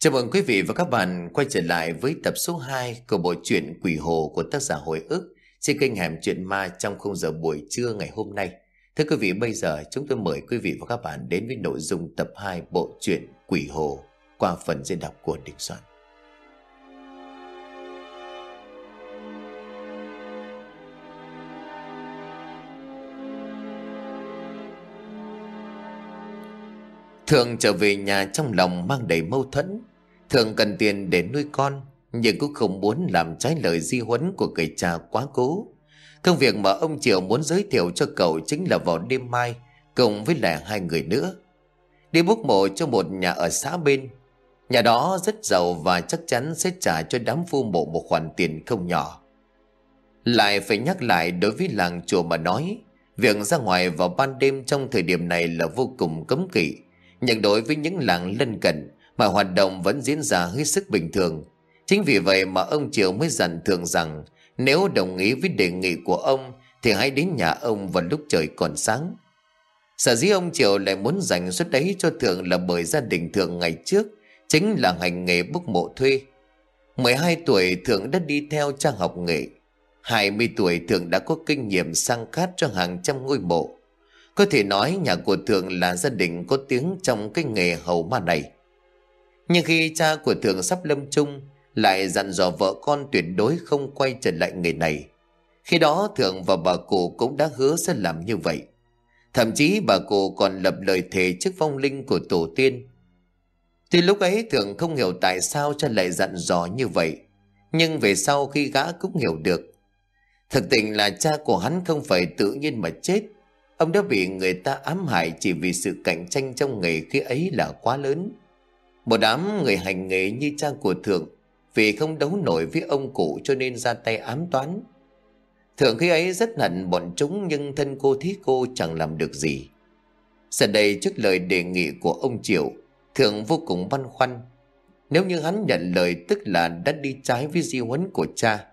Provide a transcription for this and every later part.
Chào mừng quý vị và các bạn quay trở lại với tập số 2 của bộ truyện Quỷ Hồ của tác giả Hồi ức trên kênh Hẻm Chuyện Ma trong khung giờ buổi trưa ngày hôm nay. Thưa quý vị, bây giờ chúng tôi mời quý vị và các bạn đến với nội dung tập 2 bộ truyện Quỷ Hồ qua phần diễn đọc của Đình Soạn. Thường trở về nhà trong lòng mang đầy mâu thuẫn. Thường cần tiền để nuôi con, Nhưng cũng không muốn làm trái lời di huấn của người cha quá cố. Công việc mà ông Triệu muốn giới thiệu cho cậu chính là vào đêm mai, Cùng với lại hai người nữa. Đi bốc mộ cho một nhà ở xã bên. Nhà đó rất giàu và chắc chắn sẽ trả cho đám phu mộ một khoản tiền không nhỏ. Lại phải nhắc lại đối với làng chùa mà nói, Việc ra ngoài vào ban đêm trong thời điểm này là vô cùng cấm kỵ. Nhưng đối với những làng lân cận mà hoạt động vẫn diễn ra hết sức bình thường. Chính vì vậy mà ông Triều mới dặn thường rằng nếu đồng ý với đề nghị của ông thì hãy đến nhà ông vào lúc trời còn sáng. Sở dĩ ông Triều lại muốn dành suất đấy cho Thượng là bởi gia đình Thượng ngày trước chính là hành nghề bốc mộ thuê. 12 tuổi Thượng đã đi theo trang học nghệ. 20 tuổi Thượng đã có kinh nghiệm sang khát cho hàng trăm ngôi mộ. Có thể nói nhà của Thượng là gia đình có tiếng trong cái nghề hầu ma này. Nhưng khi cha của Thượng sắp lâm chung, Lại dặn dò vợ con tuyệt đối không quay trở lại nghề này. Khi đó Thượng và bà cụ cũng đã hứa sẽ làm như vậy. Thậm chí bà cụ còn lập lời thề trước vong linh của tổ tiên. Từ lúc ấy Thượng không hiểu tại sao cha lại dặn dò như vậy, Nhưng về sau khi gã cũng hiểu được. Thực tình là cha của hắn không phải tự nhiên mà chết Ông đã bị người ta ám hại chỉ vì sự cạnh tranh trong nghề khi ấy là quá lớn. Một đám người hành nghề như cha của Thượng, Vì không đấu nổi với ông cụ cho nên ra tay ám toán. Thượng khi ấy rất hận bọn chúng nhưng thân cô thí cô chẳng làm được gì. Giờ đây trước lời đề nghị của ông Triệu, Thượng vô cùng băn khoăn. Nếu như hắn nhận lời tức là đã đi trái với di huấn của cha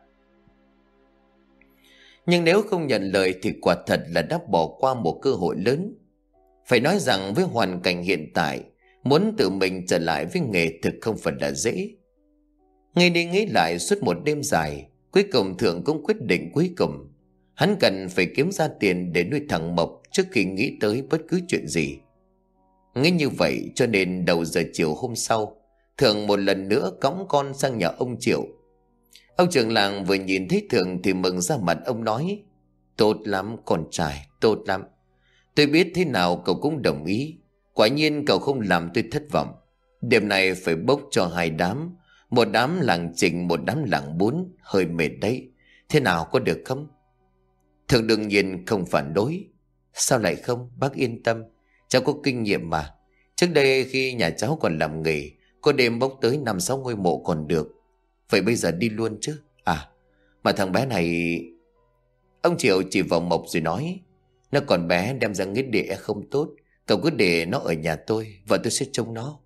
nhưng nếu không nhận lời thì quả thật là đã bỏ qua một cơ hội lớn. Phải nói rằng với hoàn cảnh hiện tại, Muốn tự mình trở lại với nghề thực không phải là dễ. Ngay đi nghĩ lại suốt một đêm dài, Cuối cùng Thượng cũng quyết định cuối cùng. Hắn cần phải kiếm ra tiền để nuôi thằng Mộc Trước khi nghĩ tới bất cứ chuyện gì. Nghĩ như vậy cho nên đầu giờ chiều hôm sau, Thượng một lần nữa cõng con sang nhà ông Triệu. Ông trưởng làng vừa nhìn thấy thường thì mừng ra mặt. Ông nói Tốt lắm con trai, tốt lắm. Tôi biết thế nào cậu cũng đồng ý. Quả nhiên cậu không làm tôi thất vọng. Đêm này phải bốc cho hai đám. Một đám làng trình Một đám làng bún Hơi mệt đấy. Thế nào có được không? Thường đương nhiên không phản đối. Sao lại không? Bác yên tâm. Cháu có kinh nghiệm mà. Trước đây khi nhà cháu còn làm nghề Có đêm bốc tới năm sáu ngôi mộ còn được. Vậy bây giờ đi luôn chứ? À mà thằng bé này, Ông Triệu chỉ vào Mộc rồi nói, Nó còn bé đem ra nghĩa địa không tốt, Cậu cứ để nó ở nhà tôi Và tôi sẽ trông nó.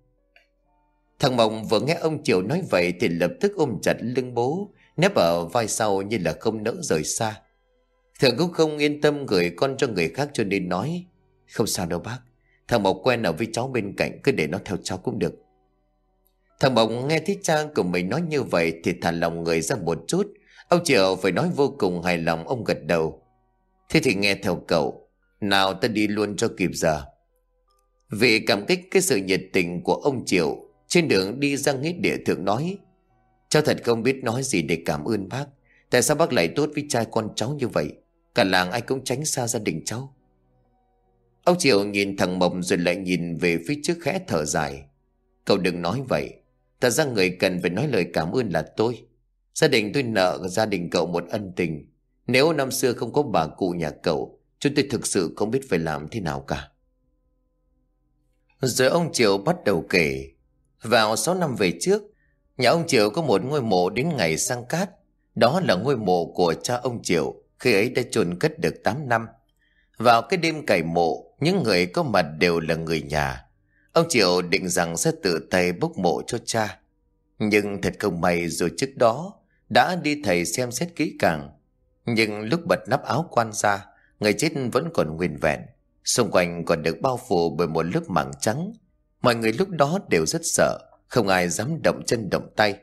Thằng mộc vừa nghe ông Triều nói vậy Thì lập tức ôm chặt lưng bố, Nép ở vai sau như là không nỡ rời xa. Thường cũng không yên tâm gửi con cho người khác cho nên nói, Không sao đâu bác, Thằng mộc quen ở với cháu bên cạnh, Cứ để nó theo cháu cũng được. Thằng Mộng nghe thấy cha của mình nói như vậy Thì thả lòng người ra một chút. Ông triệu phải nói vô cùng hài lòng, ông gật đầu. Thế thì nghe theo cậu. Nào ta đi luôn cho kịp giờ. Vì cảm kích cái sự nhiệt tình của ông Triệu, Trên đường đi ra nghĩa địa thượng nói Cháu thật không biết nói gì để cảm ơn bác. Tại sao bác lại tốt với trai con cháu như vậy? Cả làng ai cũng tránh xa gia đình cháu. Ông Triệu nhìn thằng Mộng rồi lại nhìn về phía trước khẽ thở dài. Cậu đừng nói vậy. Thật ra người cần phải nói lời cảm ơn là tôi Gia đình tôi nợ gia đình cậu một ân tình Nếu năm xưa không có bà cụ nhà cậu Chúng tôi thực sự không biết phải làm thế nào cả rồi ông Triệu bắt đầu kể. Vào 6 năm về trước, nhà ông Triệu có một ngôi mộ đến ngày sang cát. Đó là ngôi mộ của cha ông Triệu, khi ấy đã chôn cất được 8 năm. Vào cái đêm cày mộ, những người có mặt đều là người nhà. Ông Triệu định rằng sẽ tự tay bốc mộ cho cha. Nhưng thật không may rồi trước đó đã đi thầy xem xét kỹ càng. Nhưng lúc bật nắp áo quan ra, người chết vẫn còn nguyên vẹn. Xung quanh còn được bao phủ bởi một lớp mảng trắng Mọi người lúc đó đều rất sợ Không ai dám động chân động tay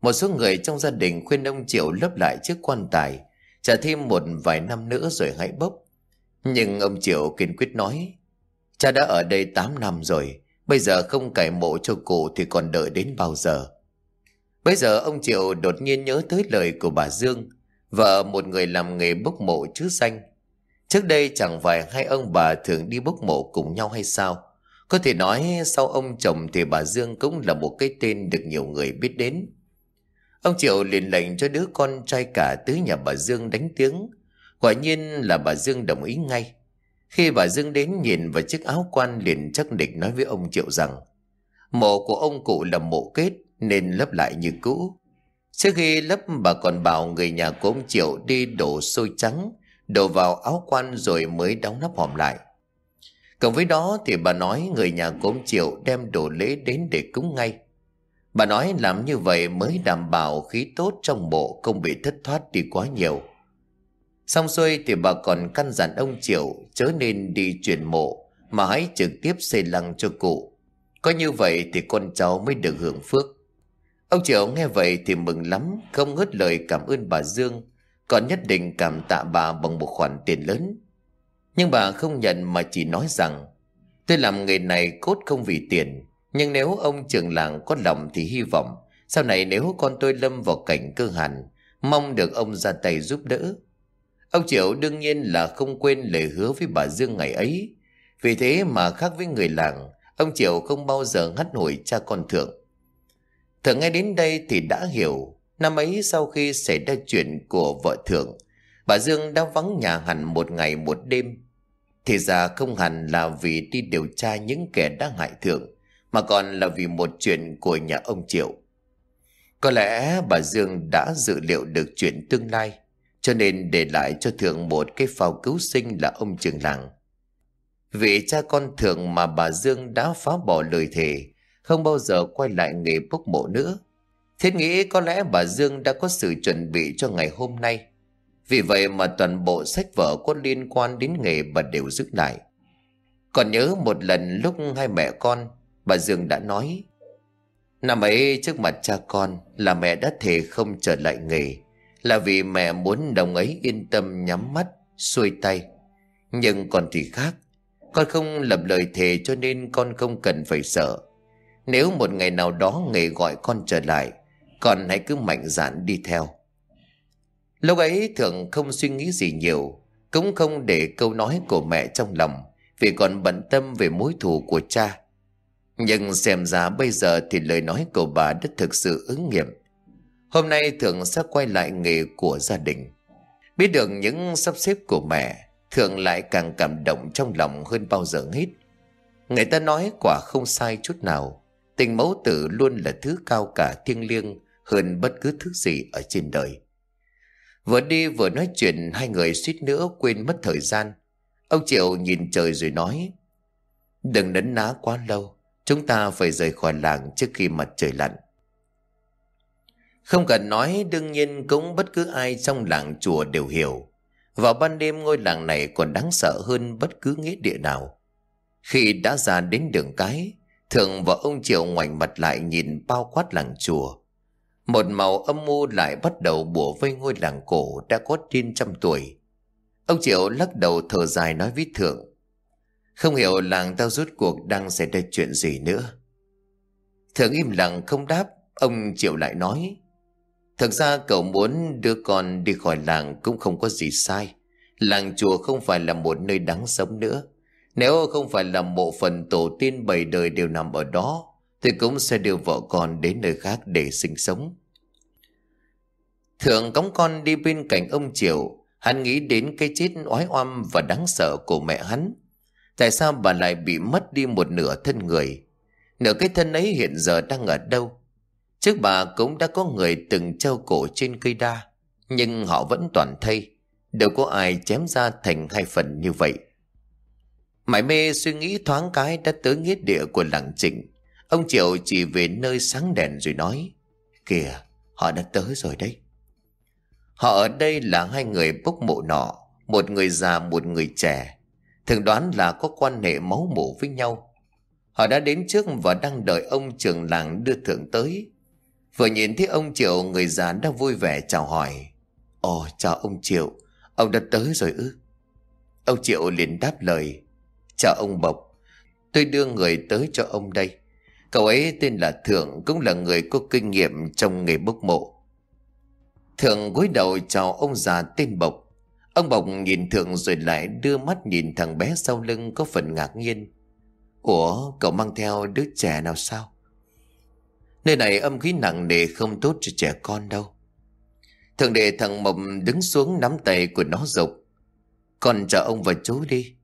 Một số người trong gia đình khuyên ông Triệu lấp lại chiếc quan tài Trả thêm một vài năm nữa rồi hãy bốc Nhưng ông Triệu kiên quyết nói Cha đã ở đây 8 năm rồi, Bây giờ không cải mộ cho cụ thì còn đợi đến bao giờ? Bây giờ ông Triệu đột nhiên nhớ tới lời của bà Dương, Vợ một người làm nghề bốc mộ chứ xanh Trước đây chẳng phải hai ông bà thường đi bốc mộ cùng nhau hay sao? Có thể nói sau ông chồng thì bà Dương cũng là một cái tên được nhiều người biết đến. Ông Triệu liền lệnh cho đứa con trai cả tới nhà bà Dương đánh tiếng. Quả nhiên là bà Dương đồng ý ngay. Khi bà Dương đến nhìn vào chiếc áo quan liền chắc định nói với ông Triệu rằng, Mộ của ông cụ là mộ kết, nên lấp lại như cũ. Trước khi lấp, bà còn bảo người nhà của ông Triệu đi đổ xôi trắng, Đổ vào áo quan rồi mới đóng nắp hòm lại. Cộng với đó thì bà nói người nhà của ông Triệu đem đồ lễ đến để cúng ngay. Bà nói làm như vậy mới đảm bảo khí tốt trong bộ không bị thất thoát đi quá nhiều. Xong xuôi thì bà còn căn dặn ông Triệu chớ nên đi chuyển mộ mà hãy trực tiếp xây lăng cho cụ. Có như vậy thì con cháu mới được hưởng phước. Ông Triệu nghe vậy thì mừng lắm, không ngớt lời cảm ơn bà Dương, còn nhất định cảm tạ bà bằng một khoản tiền lớn. Nhưng bà không nhận mà chỉ nói rằng, tôi làm nghề này cốt không vì tiền, nhưng nếu ông trưởng làng có lòng thì hy vọng, sau này nếu con tôi lâm vào cảnh cơ hàn, mong được ông ra tay giúp đỡ. Ông Triệu đương nhiên là không quên lời hứa với bà Dương ngày ấy, vì thế mà khác với người làng, ông Triệu không bao giờ hắt hồi cha con thượng. Thượng nghe đến đây thì đã hiểu, năm ấy sau khi xảy ra chuyện của vợ thượng, bà Dương đã vắng nhà hẳn một ngày một đêm. Thì ra không hẳn là vì đi điều tra những kẻ đã hại thượng, mà còn là vì một chuyện của nhà ông Triệu. Có lẽ bà Dương đã dự liệu được chuyện tương lai, cho nên để lại cho thượng một cái phao cứu sinh là ông trường làng. vị cha con thượng mà bà Dương đã phá bỏ lời thề, không bao giờ quay lại nghề bốc mộ nữa. Thiết nghĩ có lẽ bà Dương đã có sự chuẩn bị cho ngày hôm nay. Vì vậy mà toàn bộ sách vở có liên quan đến nghề bà đều giữ lại. Còn nhớ một lần lúc hai mẹ con, bà Dương đã nói Năm ấy trước mặt cha con là mẹ đã thề không trở lại nghề là vì mẹ muốn đồng ấy yên tâm nhắm mắt, xuôi tay. Nhưng còn thì khác Con không lập lời thề cho nên con không cần phải sợ. Nếu một ngày nào đó nghề gọi con trở lại Con hãy cứ mạnh dạn đi theo. Lúc ấy thường không suy nghĩ gì nhiều Cũng không để câu nói của mẹ trong lòng Vì còn bận tâm về mối thù của cha. Nhưng xem ra bây giờ thì lời nói của bà đã thực sự ứng nghiệm. Hôm nay Thượng sẽ quay lại nghề của gia đình Biết được những sắp xếp của mẹ Thượng lại càng cảm động trong lòng hơn bao giờ hết Người ta nói quả không sai chút nào Tình mẫu tử luôn là thứ cao cả thiêng liêng hơn bất cứ thứ gì ở trên đời. Vừa đi vừa nói chuyện hai người suýt nữa quên mất thời gian. Ông Triệu nhìn trời rồi nói Đừng nấn ná quá lâu, chúng ta phải rời khỏi làng trước khi mặt trời lặn. Không cần nói đương nhiên cũng bất cứ ai trong làng chùa đều hiểu. Vào ban đêm ngôi làng này còn đáng sợ hơn bất cứ nghĩa địa nào. Khi đã ra đến đường cái, Thượng và ông Triệu ngoảnh mặt lại nhìn bao quát làng chùa. Một màu âm mưu lại bắt đầu bùa vây ngôi làng cổ đã có trên trăm tuổi. Ông Triệu lắc đầu thở dài nói với Thượng. Không hiểu làng tao rút cuộc đang xảy ra chuyện gì nữa. Thượng im lặng không đáp, ông Triệu lại nói thật ra cậu muốn đưa con đi khỏi làng cũng không có gì sai. Làng chùa không phải là một nơi đáng sống nữa. Nếu không phải là mộ phần tổ tiên bảy đời đều nằm ở đó, thì cũng sẽ đưa vợ con đến nơi khác để sinh sống. Thượng cống con đi bên cạnh ông Triều, hắn nghĩ đến cái chết oái oăm và đáng sợ của mẹ hắn. Tại sao bà lại bị mất đi một nửa thân người? Nửa cái thân ấy hiện giờ đang ở đâu? Trước bà cũng đã có người từng treo cổ trên cây đa, nhưng họ vẫn toàn thây. Đâu có ai chém ra thành hai phần như vậy. Mãi mê suy nghĩ thoáng cái đã tới nghĩa địa của làng trịnh. Ông Triệu chỉ về nơi sáng đèn rồi nói. Kìa, họ đã tới rồi đấy. Họ ở đây là hai người bốc mộ nọ, một người già một người trẻ. Thường đoán là có quan hệ máu mủ với nhau. Họ đã đến trước và đang đợi ông trưởng làng đưa thượng tới. Vừa nhìn thấy ông Triệu người già đã vui vẻ chào hỏi. Ồ chào ông Triệu, ông đã tới rồi ư? Ông Triệu liền đáp lời. Chào ông Bộc, tôi đưa người tới cho ông đây. Cậu ấy tên là Thượng cũng là người có kinh nghiệm trong nghề bốc mộ. Thượng cúi đầu chào ông già tên Bộc. Ông Bộc nhìn Thượng rồi lại đưa mắt nhìn thằng bé sau lưng có phần ngạc nhiên. Ủa, cậu mang theo đứa trẻ nào sao? Nơi này âm khí nặng nề không tốt cho trẻ con đâu. Thượng đệ thằng Mộc đứng xuống nắm tay của nó rục. Con chào ông và chú đi.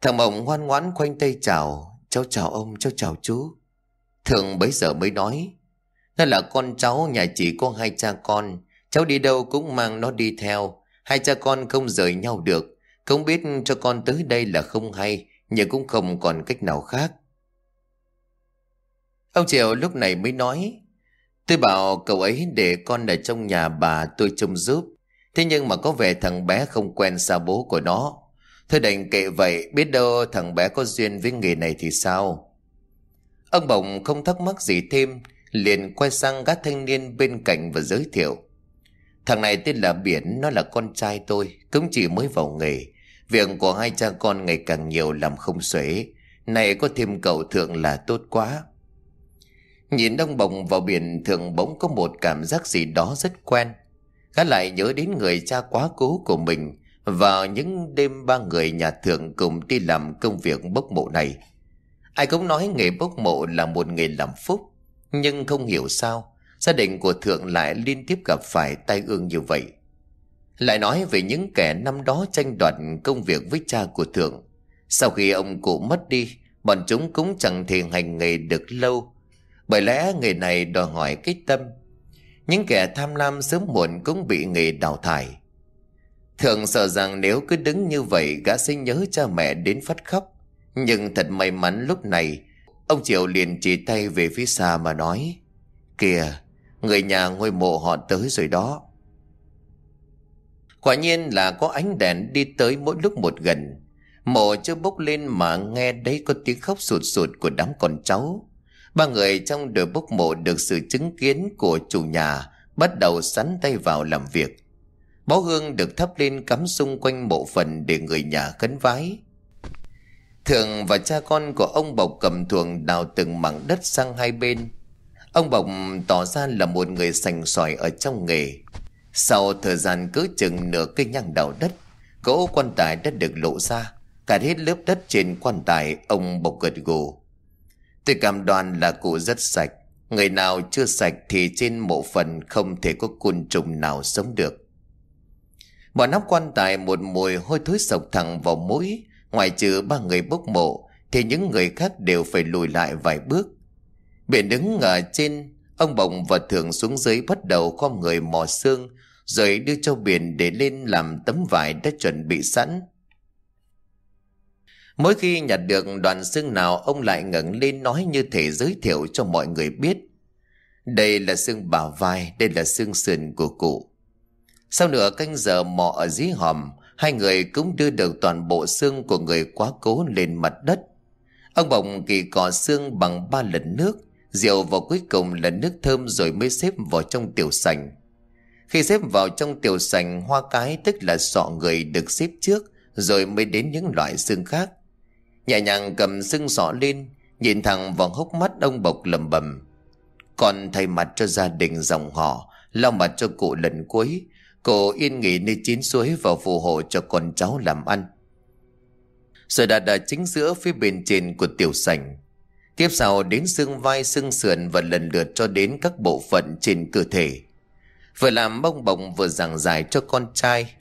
Thằng Mộc ngoan ngoãn khoanh tay chào. Cháu chào ông, cháu chào chú. Thượng bấy giờ mới nói. Nó là con cháu nhà chỉ có hai cha con. Cháu đi đâu cũng mang nó đi theo. Hai cha con không rời nhau được. Không biết cho con tới đây là không hay. Nhưng cũng không còn cách nào khác. Ông Triệu lúc này mới nói. Tôi bảo cậu ấy để con ở trong nhà bà tôi trông giúp. Thế nhưng mà có vẻ thằng bé không quen xa bố của nó. Thôi đành kệ vậy, biết đâu thằng bé có duyên với nghề này thì sao? Ông Bồng không thắc mắc gì thêm, liền quay sang các thanh niên bên cạnh và giới thiệu. Thằng này tên là Biển, nó là con trai tôi, cũng chỉ mới vào nghề. Việc của hai cha con ngày càng nhiều làm không xuể. Này có thêm cậu thượng là tốt quá. Nhìn đông bồng vào biển thường bỗng có một cảm giác gì đó rất quen. Gã lại nhớ đến người cha quá cố của mình vào những đêm ba người nhà thượng cùng đi làm công việc bốc mộ này. Ai cũng nói nghề bốc mộ là một nghề làm phúc, nhưng không hiểu sao gia đình của thượng lại liên tiếp gặp phải tai ương như vậy. Lại nói về những kẻ năm đó tranh đoạt công việc với cha của thượng. Sau khi ông cụ mất đi, bọn chúng cũng chẳng thể hành nghề được lâu bởi lẽ nghề này đòi hỏi cái tâm. Những kẻ tham lam sớm muộn cũng bị nghề đào thải. Thường sợ rằng nếu cứ đứng như vậy, Gã sẽ nhớ cha mẹ đến phát khóc. Nhưng thật may mắn lúc này, Ông Triệu liền chỉ tay về phía xa mà nói, Kìa, Người nhà ngôi mộ họ tới rồi đó. Quả nhiên là có ánh đèn đi tới mỗi lúc một gần. Mộ chưa bốc lên mà nghe đấy có tiếng khóc sụt sụt của đám con cháu. Ba người trong đội bốc mộ được sự chứng kiến của chủ nhà bắt đầu sắn tay vào làm việc. Bó hương được thắp lên cắm xung quanh mộ phần để người nhà khấn vái. Thường và cha con của ông Bộc cầm thuồng đào từng mảng đất sang hai bên. Ông Bộc tỏ ra là một người sành sỏi ở trong nghề. Sau thời gian cứ chừng nửa cây nhang đào đất, cỗ quan tài đã được lộ ra. Cả hết lớp đất trên quan tài ông Bộc gật gù. Tôi cảm đoan là cụ rất sạch. Người nào chưa sạch thì trên mộ phần không thể có côn trùng nào sống được. Bỏ nắp quan tài một mùi hôi thối sộc thẳng vào mũi. Ngoài trừ ba người bốc mộ thì những người khác đều phải lùi lại vài bước. Biển đứng ở trên, ông Bồng và Thường xuống dưới bắt đầu khom người mò xương rồi đưa cho biển để lên làm tấm vải đã chuẩn bị sẵn. Mỗi khi nhặt được đoàn xương nào ông lại ngẩng lên nói như thể giới thiệu cho mọi người biết. Đây là xương bả vai, đây là xương sườn của cụ. Sau nửa canh giờ mò ở dưới hòm, hai người cũng đưa được toàn bộ xương của người quá cố lên mặt đất. Ông bồng kỳ cỏ xương bằng ba lần nước, rượu vào cuối cùng là nước thơm rồi mới xếp vào trong tiểu sành. Khi xếp vào trong tiểu sành hoa cái tức là sọ người được xếp trước rồi mới đến những loại xương khác. Nhẹ nhàng cầm xương sọ lên, Nhìn thẳng vào hốc mắt ông Bộc lầm bầm Còn thay mặt cho gia đình dòng họ, Lau mặt cho cụ lần cuối Cụ yên nghỉ nơi chín suối Và phù hộ cho con cháu làm ăn. Rồi đặt ở chính giữa phía bên trên của tiểu sảnh. Tiếp sau đến xương vai, xương sườn Và lần lượt cho đến các bộ phận trên cơ thể. Vừa làm bông bồng vừa giảng giải cho con trai.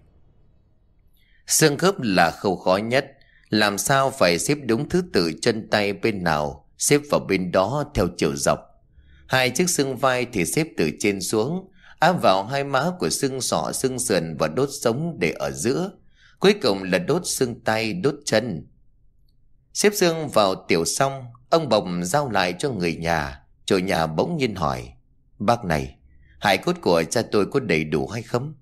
Xương khớp là khâu khó nhất làm sao phải xếp đúng thứ tự chân tay bên nào, Xếp vào bên đó theo chiều dọc? Hai chiếc xương vai thì xếp từ trên xuống, Áp vào hai má của xương sọ, xương sườn và đốt sống để ở giữa. Cuối cùng là đốt xương tay, đốt chân. Xếp xương vào tiểu xong, Ông bồng giao lại cho người nhà. Chủ nhà bỗng nhiên hỏi, Bác này, Hải cốt của cha tôi có đầy đủ hay không?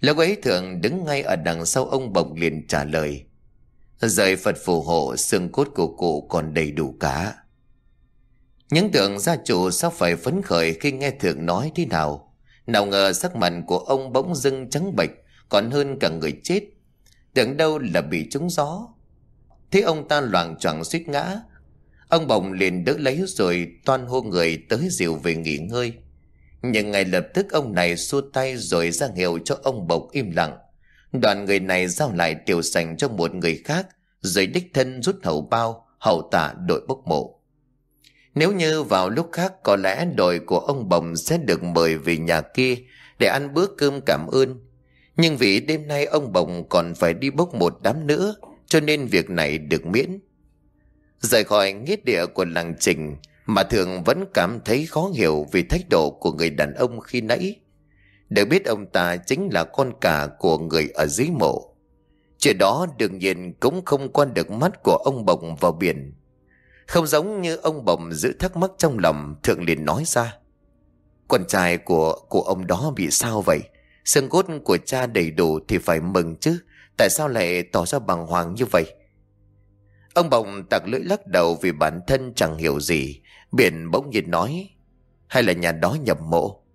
Lúc ấy thượng đứng ngay ở đằng sau ông bồng liền trả lời Rời Phật phù hộ, xương cốt của cụ còn đầy đủ cả. Những tưởng gia chủ sao phải phấn khởi khi nghe thượng nói thế nào? Nào ngờ sắc mặt của ông bỗng dưng trắng bệch, Còn hơn cả người chết. Tưởng đâu là bị trúng gió. Thế ông ta loạn choạng suýt ngã. Ông bồng liền đỡ lấy rồi toan hô người tới dìu về nghỉ ngơi. Nhưng ngay lập tức ông này xua tay rồi ra hiệu cho ông bộc im lặng. Đoàn người này giao lại tiểu sành cho một người khác Rồi đích thân rút hậu bao Hậu tả đội bốc mộ. Nếu như vào lúc khác, Có lẽ đội của ông Bồng sẽ được mời về nhà kia Để ăn bữa cơm cảm ơn. Nhưng vì đêm nay ông Bồng còn phải đi bốc một đám nữa, Cho nên việc này được miễn. Rời khỏi nghĩa địa của làng trình, Mà thường vẫn cảm thấy khó hiểu Vì thái độ của người đàn ông khi nãy. Được biết ông ta chính là con cả của người ở dưới mộ Chuyện đó đương nhiên cũng không quan được mắt của ông Bồng vào biển Không giống như ông Bồng giữ thắc mắc trong lòng, Thượng liền nói ra Con trai của của ông đó bị sao vậy Xương cốt của cha đầy đủ thì phải mừng chứ Tại sao lại tỏ ra bằng hoàng như vậy Ông Bồng tặc lưỡi lắc đầu vì bản thân chẳng hiểu gì. Biển bỗng nhiên nói. Hay là nhà đó nhập mộ?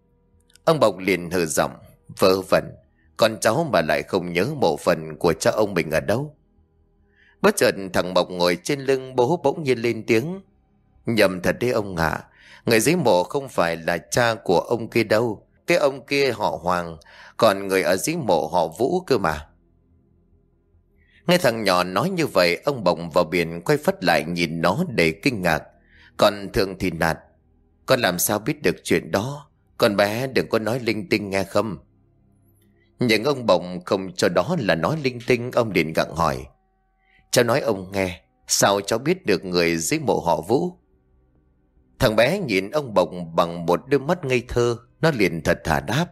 Ông Bồng liền hờ giọng. vỡ vẩn. Con cháu mà lại không nhớ mộ phần của cha ông mình ở đâu. Bất chợt thằng Mộc ngồi trên lưng, bố bỗng nhiên lên tiếng. Nhầm thật đấy ông ạ. Người dưới mộ không phải là cha của ông kia đâu. Cái ông kia họ Hoàng. Còn người ở dưới mộ họ Vũ cơ mà. Nghe thằng nhỏ nói như vậy, Ông bồng vào biển quay phất lại nhìn nó để kinh ngạc Còn thường thì nạt, Con làm sao biết được chuyện đó con bé đừng có nói linh tinh nghe không? Nhưng ông bồng không cho đó là nói linh tinh Ông liền gặng hỏi. Cháu nói ông nghe Sao cháu biết được người dưới mộ họ Vũ? Thằng bé nhìn ông bồng bằng một đôi mắt ngây thơ Nó liền thật thà đáp.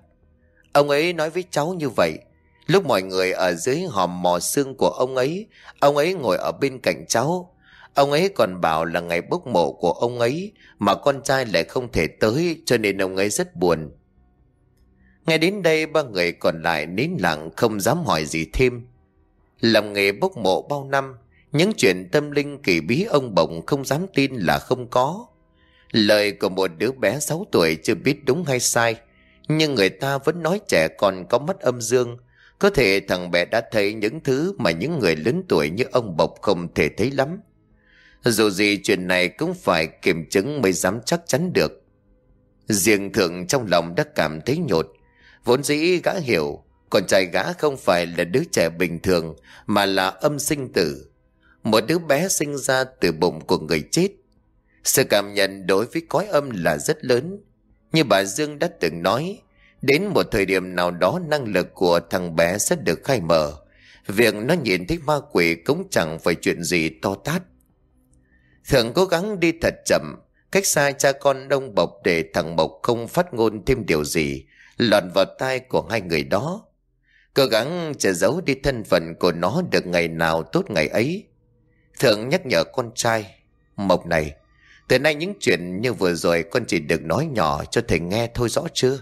Ông ấy nói với cháu như vậy Lúc mọi người ở dưới hòm mò xương của ông ấy, ông ấy ngồi ở bên cạnh cháu. Ông ấy còn bảo là ngày bốc mộ của ông ấy mà con trai lại không thể tới cho nên ông ấy rất buồn. nghe đến đây ba người còn lại nín lặng không dám hỏi gì thêm. Làm nghề bốc mộ bao năm, những chuyện tâm linh kỳ bí ông bồng không dám tin là không có. Lời của một đứa bé 6 tuổi chưa biết đúng hay sai, nhưng người ta vẫn nói trẻ còn có mắt âm dương, có thể thằng bé đã thấy những thứ mà những người lớn tuổi như ông Bộc không thể thấy lắm. Dù gì chuyện này cũng phải kiểm chứng mới dám chắc chắn được. Riêng thượng trong lòng đã cảm thấy nhột. Vốn dĩ gã hiểu, con trai gã không phải là đứa trẻ bình thường mà là âm sinh tử. Một đứa bé sinh ra từ bụng của người chết. Sự cảm nhận đối với cõi âm là rất lớn. Như bà Dương đã từng nói, Đến một thời điểm nào đó năng lực của thằng bé sẽ được khai mở. Việc nó nhìn thấy ma quỷ cũng chẳng phải chuyện gì to tát. Thường cố gắng đi thật chậm, cách xa cha con đông bộc để thằng Mộc không phát ngôn thêm điều gì, lọt vào tai của hai người đó. Cố gắng che giấu đi thân phận của nó được ngày nào tốt ngày ấy. Thượng nhắc nhở con trai, Mộc này, từ nay những chuyện như vừa rồi con chỉ được nói nhỏ cho thầy nghe thôi rõ chưa?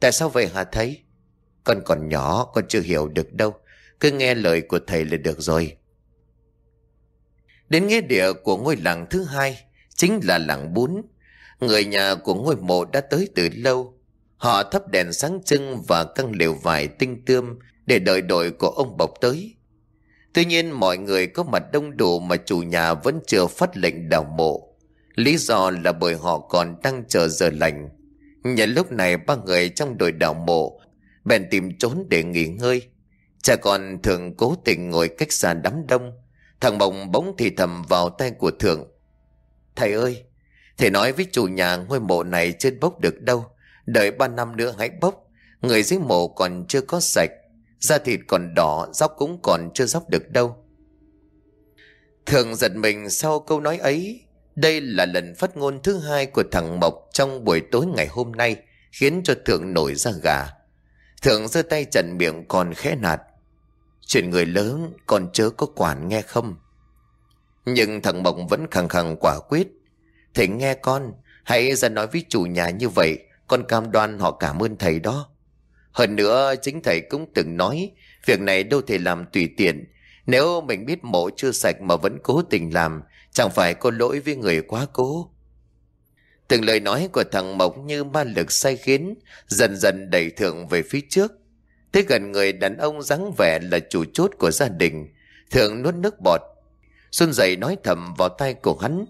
Tại sao vậy hả thầy? Con còn nhỏ, con chưa hiểu được đâu. Cứ nghe lời của thầy là được rồi. Đến nghĩa địa của ngôi làng thứ hai, chính là làng bún. Người nhà của ngôi mộ đã tới từ lâu. Họ thắp đèn sáng trưng và căng lều vải tinh tươm để đợi đội của ông Bộc tới. Tuy nhiên mọi người có mặt đông đủ mà chủ nhà vẫn chưa phát lệnh đào mộ. Lý do là bởi họ còn đang chờ giờ lành Nhận lúc này ba người trong đội đào mộ bèn tìm trốn để nghỉ ngơi. Cha con thường cố tình ngồi cách xa đám đông. Thằng Mộng bỗng thì thầm vào tay của thượng. Thầy ơi, thầy nói với chủ nhà ngôi mộ này chưa bốc được đâu. Đợi ba năm nữa hãy bốc. Người dưới mộ còn chưa có sạch. Da thịt còn đỏ, dóc cũng còn chưa dóc được đâu. Thường giật mình sau câu nói ấy đây là lần phát ngôn thứ hai của thằng Mộc trong buổi tối ngày hôm nay, khiến cho Thượng nổi ra gà. Thượng giơ tay chặn miệng còn khẽ nạt. Chuyện người lớn còn chớ có quản nghe không? Nhưng thằng mộng vẫn khăng khăng quả quyết. Thầy nghe con, hãy ra nói với chủ nhà như vậy, con cam đoan họ cảm ơn thầy đó. Hơn nữa, chính thầy cũng từng nói, việc này đâu thể làm tùy tiện, Nếu mình biết mộ chưa sạch mà vẫn cố tình làm Chẳng phải có lỗi với người quá cố Từng lời nói của thằng Mộc như ma lực say khiến Dần dần đẩy thượng về phía trước Tới gần người đàn ông dáng vẻ là chủ chốt của gia đình thường nuốt nước bọt. Xuân dậy nói thầm vào tay của hắn.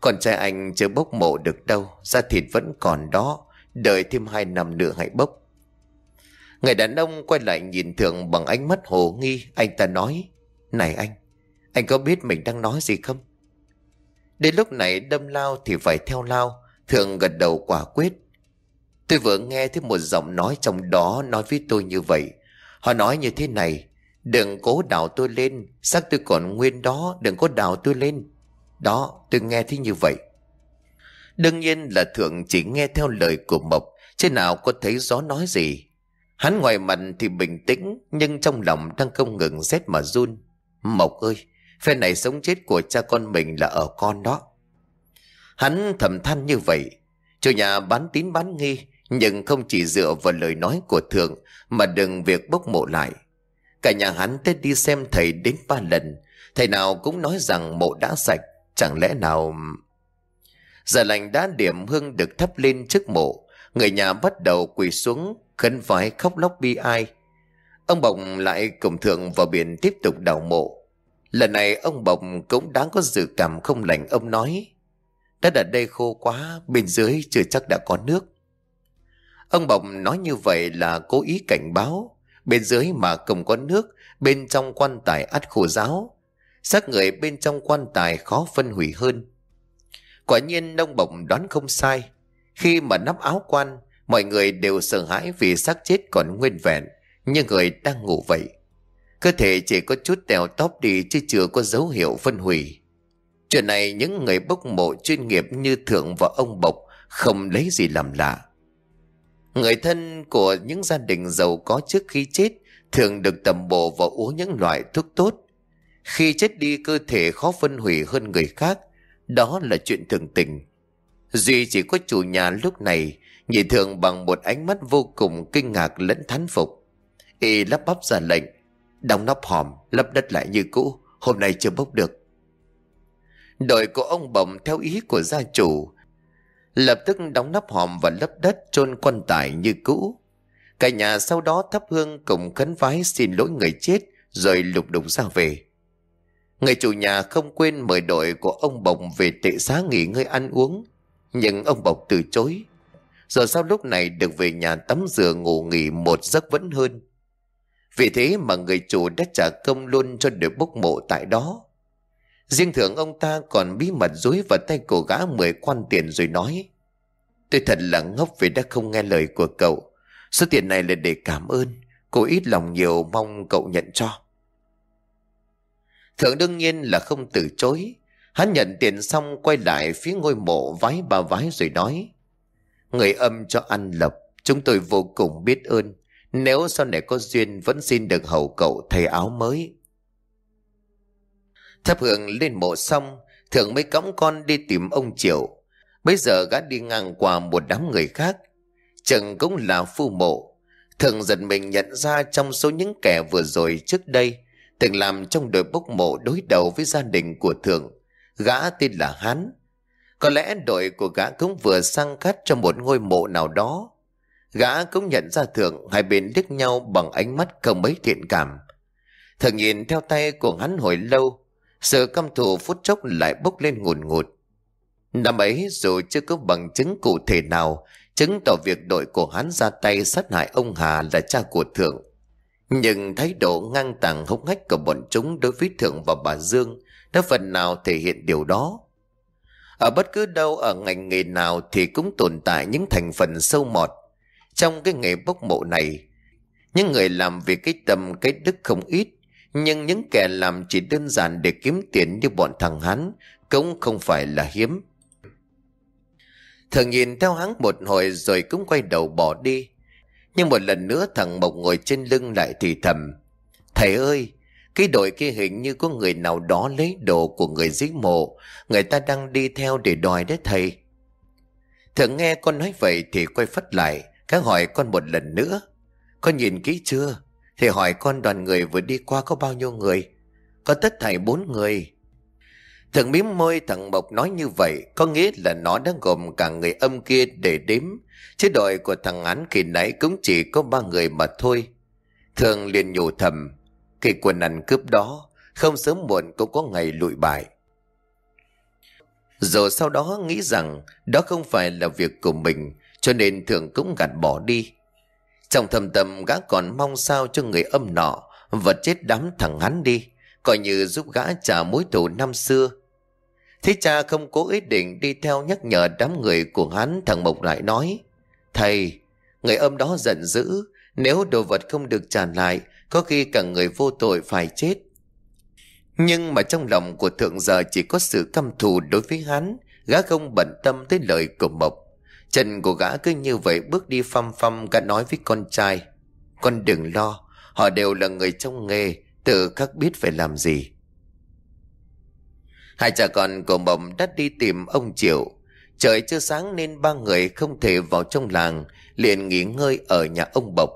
Con trai anh chưa bốc mộ được đâu, Da thịt vẫn còn đó, Đợi thêm hai năm nữa hãy bốc. Người đàn ông quay lại nhìn Thượng bằng ánh mắt hồ nghi, Anh ta nói, Này anh Anh có biết mình đang nói gì không? Đến lúc này đâm lao thì phải theo lao, Thượng gật đầu quả quyết. Tôi vừa nghe thấy một giọng nói trong đó nói với tôi như vậy. Họ nói như thế này, Đừng cố đào tôi lên, Xác tôi còn nguyên đó, Đừng cố đào tôi lên. Đó, tôi nghe thấy như vậy. Đương nhiên là Thượng chỉ nghe theo lời của Mộc, Chứ nào có thấy gió nói gì. Hắn ngoài mặt thì bình tĩnh, Nhưng trong lòng đang không ngừng rét mà run. Mộc ơi, Phe này sống chết của cha con mình là ở con đó. Hắn thầm than như vậy. Chủ nhà bán tín bán nghi nhưng không chỉ dựa vào lời nói của thượng, Mà đừng việc bốc mộ lại. Cả nhà hắn tết đi xem thầy đến ba lần. Thầy nào cũng nói rằng mộ đã sạch, Chẳng lẽ nào Giờ lành đã điểm hương được thắp lên trước mộ, Người nhà bắt đầu quỳ xuống, Khấn vái khóc lóc bi ai. Ông Bồng lại cùng thượng vào biển tiếp tục đào mộ. Lần này ông Bồng cũng đáng có dự cảm không lành, ông nói, Đất ở đây khô quá, Bên dưới chưa chắc đã có nước. Ông Bồng nói như vậy là cố ý cảnh báo. Bên dưới mà không có nước, Bên trong quan tài ắt khô giáo xác người bên trong quan tài khó phân hủy hơn. Quả nhiên ông Bồng đoán không sai. Khi mà nắp áo quan, Mọi người đều sợ hãi vì xác chết còn nguyên vẹn, Như người đang ngủ vậy. Cơ thể chỉ có chút tèo tóp đi chứ chưa có dấu hiệu phân hủy. Chuyện này những người bốc mộ chuyên nghiệp như Thượng và ông Bộc không lấy gì làm lạ. Người thân của những gia đình giàu có trước khi chết thường được tầm bổ và uống những loại thuốc tốt. Khi chết đi cơ thể khó phân hủy hơn người khác, đó là chuyện thường tình. Duy chỉ có chủ nhà lúc này nhìn Thường bằng một ánh mắt vô cùng kinh ngạc lẫn thán phục. Y lắp bắp ra lệnh. Đóng nắp hòm lấp đất lại như cũ Hôm nay chưa bốc được Đội của ông bồng theo ý của gia chủ Lập tức đóng nắp hòm và lấp đất chôn quan tài như cũ. Cả nhà sau đó thắp hương cùng khấn vái xin lỗi người chết, Rồi lục đục ra về. Người chủ nhà không quên mời đội của ông Bồng về tệ xá nghỉ ngơi ăn uống, Nhưng ông Bồng từ chối. Rồi sau lúc này được về nhà tắm rửa ngủ nghỉ một giấc vẫn hơn. Vì thế mà người chủ đã trả công luôn cho đội bốc mộ tại đó. Riêng thượng ông ta còn bí mật dối vào tay cổ gã mười quan tiền rồi nói. Tôi thật là ngốc vì đã không nghe lời của cậu. Số tiền này là để cảm ơn. Cô ít lòng nhiều mong cậu nhận cho. Thượng đương nhiên là không từ chối. Hắn nhận tiền xong quay lại phía ngôi mộ vái ba vái rồi nói. Người âm cho ăn lập, chúng tôi vô cùng biết ơn. Nếu sau này có duyên vẫn xin được hầu cậu thay áo mới. Thắp hưởng lên mộ xong, thượng mới cõng con đi tìm ông Triệu. Bây giờ gã đi ngang qua một đám người khác. Chừng cũng là phu mộ. thượng giật mình nhận ra trong số những kẻ vừa rồi trước đây, từng làm trong đội bốc mộ đối đầu với gia đình của thượng. Gã tên là Hán. Có lẽ đội của gã cũng vừa sang cắt cho một ngôi mộ nào đó Gã cũng nhận ra thượng hai bên liếc nhau bằng ánh mắt không mấy thiện cảm. Thượng nhìn theo tay của hắn hồi lâu, sự căm thù phút chốc lại bốc lên ngùn ngụt. Năm ấy dù chưa có bằng chứng cụ thể nào chứng tỏ việc đội của hắn ra tay sát hại ông Hà là cha của thượng. Nhưng thái độ ngang tàng hốc hách của bọn chúng đối với thượng và bà Dương đã phần nào thể hiện điều đó. Ở bất cứ đâu ở ngành nghề nào thì cũng tồn tại những thành phần sâu mọt trong cái nghề bốc mộ này, những người làm việc cái tâm cái đức không ít, nhưng những kẻ làm chỉ đơn giản để kiếm tiền như bọn thằng hắn cũng không phải là hiếm. Thường nhìn theo hắn một hồi rồi cũng quay đầu bỏ đi. Nhưng một lần nữa thằng Mộc ngồi trên lưng lại thì thầm. Thầy ơi, cái đội kia hình như có người nào đó lấy đồ của người dưới mộ. Người ta đang đi theo để đòi đấy thầy. Thường nghe con nói vậy thì quay phất lại. Các hỏi con một lần nữa Con nhìn kỹ chưa thì hỏi con đoàn người vừa đi qua có bao nhiêu người? Có tất thảy bốn người. Thằng mím môi, thằng Mộc nói như vậy, Có nghĩa là nó đã gồm cả người âm kia để đếm, Chứ đội của thằng án kỳ nãy cũng chỉ có ba người mà thôi. Thường liền nhủ thầm Cái quần ăn cướp đó, Không sớm muộn cũng có ngày lụi bại. Rồi sau đó nghĩ rằng Đó không phải là việc của mình, Cho nên thường cũng gạt bỏ đi. Trong thầm tâm gã còn mong sao cho người âm nọ Vật chết đám thằng hắn đi Coi như giúp gã trả mối thù năm xưa. Thế cha không cố ý định đi theo nhắc nhở đám người của hắn Thằng Mộc lại nói Thầy, người âm đó giận dữ Nếu đồ vật không được trả lại Có khi cả người vô tội phải chết. Nhưng mà trong lòng của thượng giờ Chỉ có sự căm thù đối với hắn Gã không bận tâm tới lời của Mộc. Chân của gã cứ như vậy bước đi phăm phăm Gã nói với con trai Con đừng lo Họ đều là người trong nghề Tự khắc biết phải làm gì Hai cha con của Mộng đã đi tìm ông Triệu. Trời chưa sáng nên ba người không thể vào trong làng, liền nghỉ ngơi ở nhà ông Bộc.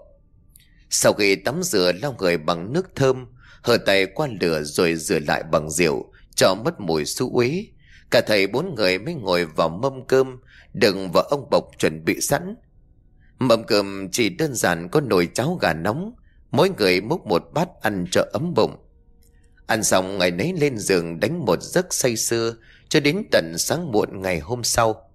Sau khi tắm rửa lau người bằng nước thơm, hở tay qua lửa rồi rửa lại bằng rượu, cho mất mùi xú uế. Cả thầy bốn người mới ngồi vào mâm cơm, đừng vào ông Bộc chuẩn bị sẵn. Mâm cơm chỉ đơn giản có nồi cháo gà nóng, mỗi người múc một bát ăn cho ấm bụng. Ăn xong ngày nấy lên giường đánh một giấc say sưa cho đến tận sáng muộn ngày hôm sau.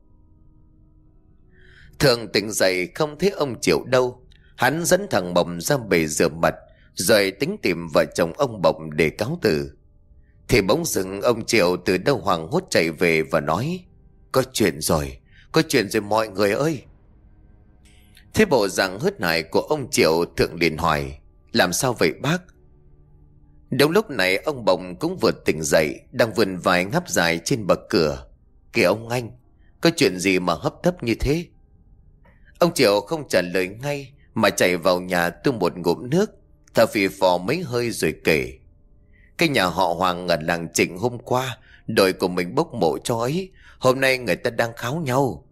Thường tỉnh dậy không thấy ông Triệu đâu. Hắn dẫn thằng Bồng ra bể rửa mặt rồi tính tìm vợ chồng ông Bồng để cáo từ. Thì bỗng dừng ông Triệu từ đâu hoàng hốt chạy về và nói Có chuyện rồi, có chuyện rồi mọi người ơi. Thế bộ dạng hớt hải của ông Triệu thượng liền hỏi, Làm sao vậy, bác? Đúng lúc này, ông Bồng cũng vừa tỉnh dậy, Đang vườn vài ngắp dài trên bậc cửa Kìa ông anh, Có chuyện gì mà hấp tấp như thế Ông Triệu không trả lời ngay, Mà chạy vào nhà tung một ngụm nước, Thở phì phò mấy hơi rồi kể Cái nhà họ Hoàng ở làng Trịnh hôm qua, Đội của mình bốc mộ cho ấy Hôm nay người ta đang kháo nhau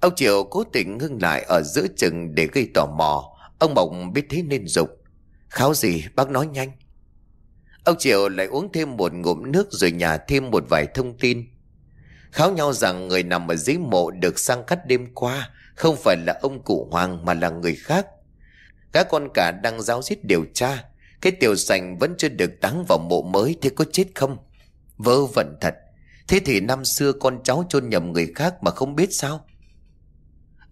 Ông Triệu cố tình ngưng lại ở giữa chừng để gây tò mò Ông Mộng biết thế nên dục Kháo gì bác nói nhanh Ông Triệu lại uống thêm một ngụm nước rồi nhả thêm một vài thông tin. Kháo nhau rằng người nằm ở dưới mộ được sang cắt đêm qua, không phải là ông cụ Hoàng mà là người khác. Các con cả đang giáo giết điều tra. Cái tiểu sành vẫn chưa được táng vào mộ mới thế có chết không? Vơ vẩn thật. Thế thì năm xưa con cháu chôn nhầm người khác mà không biết sao?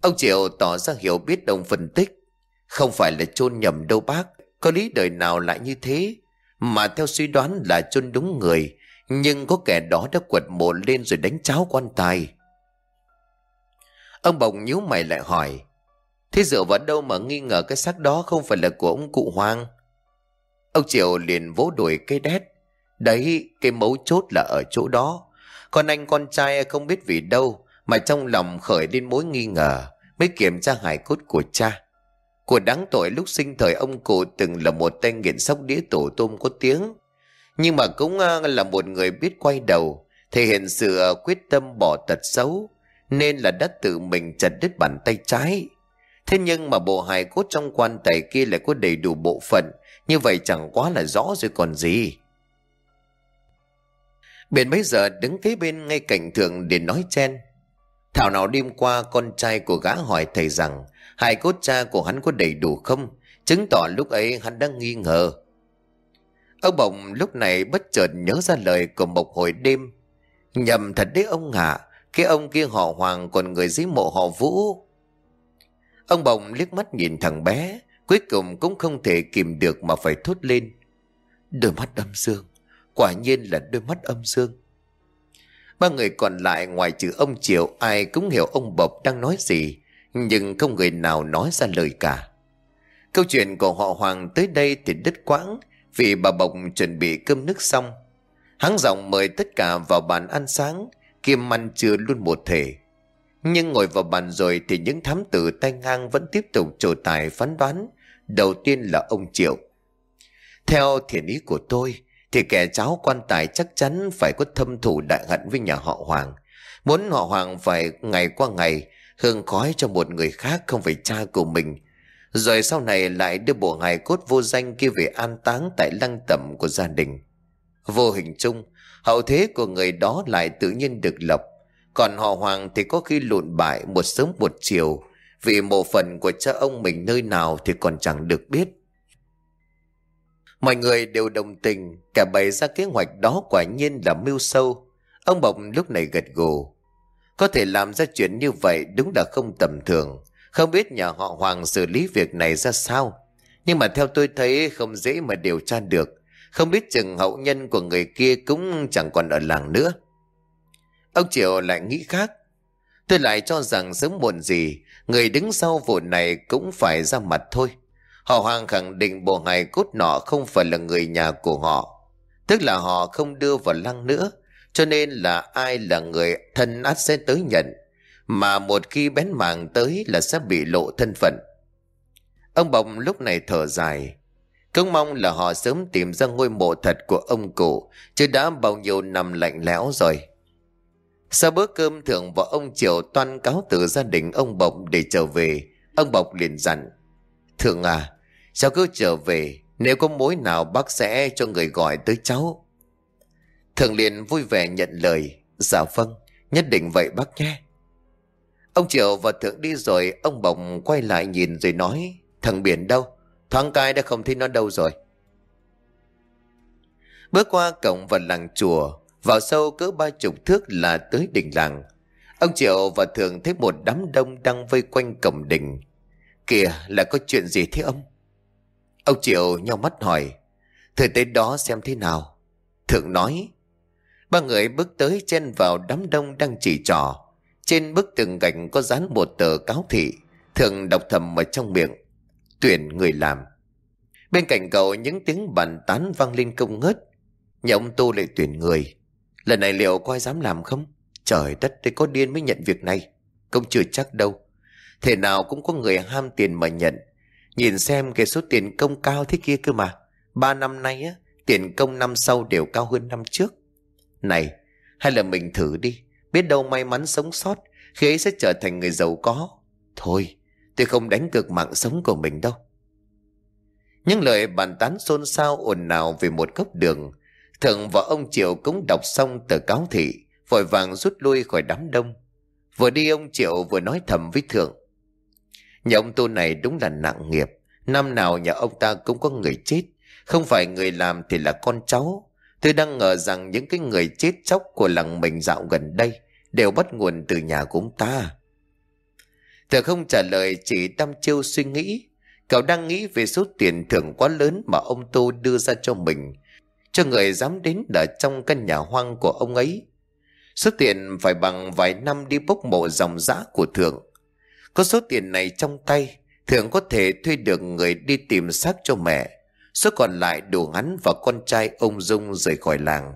Ông Triệu tỏ ra hiểu biết đồng phân tích. Không phải là chôn nhầm đâu, bác. Có lý đời nào lại như thế? Mà theo suy đoán là chôn đúng người Nhưng có kẻ đó đã quật mộ lên rồi đánh cháo quan tài Ông Bồng nhíu mày lại hỏi, Thế dựa vào đâu mà nghi ngờ cái xác đó không phải là của ông cụ Hoàng Ông Triệu liền vỗ đuổi cây đét Đấy, cái mấu chốt là ở chỗ đó con anh con trai không biết vì đâu Mà trong lòng khởi lên mối nghi ngờ Mới kiểm tra hài cốt của cha của đáng tội lúc sinh thời ông cụ từng là một tay nghiện sóc đĩa tổ tôm có tiếng. Nhưng mà cũng à, là một người biết quay đầu, thể hiện sự à, quyết tâm bỏ tật xấu, nên là đã tự mình chặt đứt bàn tay trái. Thế nhưng mà bộ hài cốt trong quan tài kia lại có đầy đủ bộ phận, như vậy chẳng quá là rõ rồi còn gì. Biển mấy giờ đứng kế bên ngay cạnh thượng để nói chen. Thảo nào đêm qua con trai của gã hỏi thầy rằng hai cốt cha của hắn có đầy đủ không, chứng tỏ lúc ấy hắn đang nghi ngờ. Ông Bồng lúc này bất chợt nhớ ra lời của Mộc hồi đêm. Nhầm thật đấy ông ạ, cái ông kia họ Hoàng còn người dưới mộ họ Vũ. Ông Bồng liếc mắt nhìn thằng bé, cuối cùng cũng không thể kìm được mà phải thốt lên. Đôi mắt âm dương, quả nhiên là đôi mắt âm dương. Ba người còn lại ngoài trừ ông Triệu ai cũng hiểu ông Bộc đang nói gì, nhưng không người nào nói ra lời cả. Câu chuyện của họ Hoàng tới đây thì đứt quãng vì bà Bộc chuẩn bị cơm nước xong. Hắn giọng mời tất cả vào bàn ăn sáng, kiêm ăn trưa luôn một thể. Nhưng ngồi vào bàn rồi thì những thám tử tay ngang vẫn tiếp tục trổ tài phán đoán. Đầu tiên là ông Triệu. Theo thiện ý của tôi, thì kẻ cháu quan tài chắc chắn phải có thâm thủ đại hận với nhà họ Hoàng. Muốn họ Hoàng phải ngày qua ngày hương khói cho một người khác không phải cha của mình. Rồi sau này lại đưa bộ hài cốt vô danh kia về an táng tại lăng tẩm của gia đình. Vô hình chung, hậu thế của người đó lại tự nhiên được lập. Còn họ Hoàng thì có khi lụn bại một sớm một chiều, vì mộ phần của cha ông mình nơi nào thì còn chẳng được biết. Mọi người đều đồng tình, cả bày ra kế hoạch đó quả nhiên là mưu sâu. Ông Bộc lúc này gật gù. Có thể làm ra chuyện như vậy đúng là không tầm thường. Không biết nhà họ Hoàng xử lý việc này ra sao. Nhưng mà theo tôi thấy không dễ mà điều tra được. Không biết chừng hậu nhân của người kia cũng chẳng còn ở làng nữa. Ông Triệu lại nghĩ khác. Tôi lại cho rằng sớm muộn gì, người đứng sau vụ này cũng phải ra mặt thôi. Họ Hoàng khẳng định bộ hài cốt nọ không phải là người nhà của họ. Tức là họ không đưa vào lăng nữa, cho nên là ai là người thân át sẽ tới nhận. Mà một khi bén màng tới là sẽ bị lộ thân phận. Ông Bồng lúc này thở dài. cứ mong là họ sớm tìm ra ngôi mộ thật của ông cụ, chứ đã bao nhiêu năm lạnh lẽo rồi. Sau bữa cơm thượng vợ ông Triều toan cáo từ gia đình ông Bộc để trở về, ông Bộc liền dặn. Thượng à, sao cứ trở về, nếu có mối nào bác sẽ cho người gọi tới cháu. Thượng liền vui vẻ nhận lời, dạ vâng, nhất định vậy bác nhé. Ông Triệu và Thượng đi rồi, ông bồng quay lại nhìn rồi nói, thằng Biển đâu? Thoáng cai đã không thấy nó đâu rồi. Bước qua cổng vào làng chùa, vào sâu cỡ ba chục thước là tới đỉnh làng. Ông Triệu và Thường thấy một đám đông đang vây quanh cổng đình. Kìa là có chuyện gì thế ông? Ông Triệu nhau mắt hỏi. Thời tới đó xem thế nào? Thượng nói. Ba người bước tới chen vào đám đông đang chỉ trò. Trên bức tường gạch có dán một tờ cáo thị. Thượng đọc thầm ở trong miệng. Tuyển người làm. Bên cạnh cậu những tiếng bàn tán vang lên công ngớt. Nhà ông tô lại tuyển người. Lần này liệu có ai dám làm không? Trời đất tôi có điên mới nhận việc này. Công chưa chắc đâu. Thế nào cũng có người ham tiền mà nhận. Nhìn xem cái số tiền công cao thế kia cơ mà. Ba năm nay á, tiền công năm sau đều cao hơn năm trước. Này, hay là mình thử đi. Biết đâu may mắn sống sót, khi ấy sẽ trở thành người giàu có. Thôi, tôi không đánh cược mạng sống của mình đâu. Những lời bàn tán xôn xao ồn ào về một góc đường Thượng và ông Triệu cũng đọc xong tờ cáo thị, vội vàng rút lui khỏi đám đông. Vừa đi ông Triệu vừa nói thầm với Thượng. Nhà ông tu này đúng là nặng nghiệp. Năm nào nhà ông ta cũng có người chết. Không phải người làm thì là con cháu. Tôi đang ngờ rằng những cái người chết chóc của làng mình dạo gần đây đều bắt nguồn từ nhà của ông ta. Thừa không trả lời, chỉ tâm chiêu suy nghĩ. Cậu đang nghĩ về số tiền thưởng quá lớn mà ông Tô đưa ra cho mình, cho người dám đến ở trong căn nhà hoang của ông ấy. Số tiền phải bằng vài năm đi bốc mộ dòng giã của Thượng. Có số tiền này trong tay, Thượng có thể thuê được người đi tìm xác cho mẹ. Số còn lại đủ hắn và con trai ông Dung rời khỏi làng.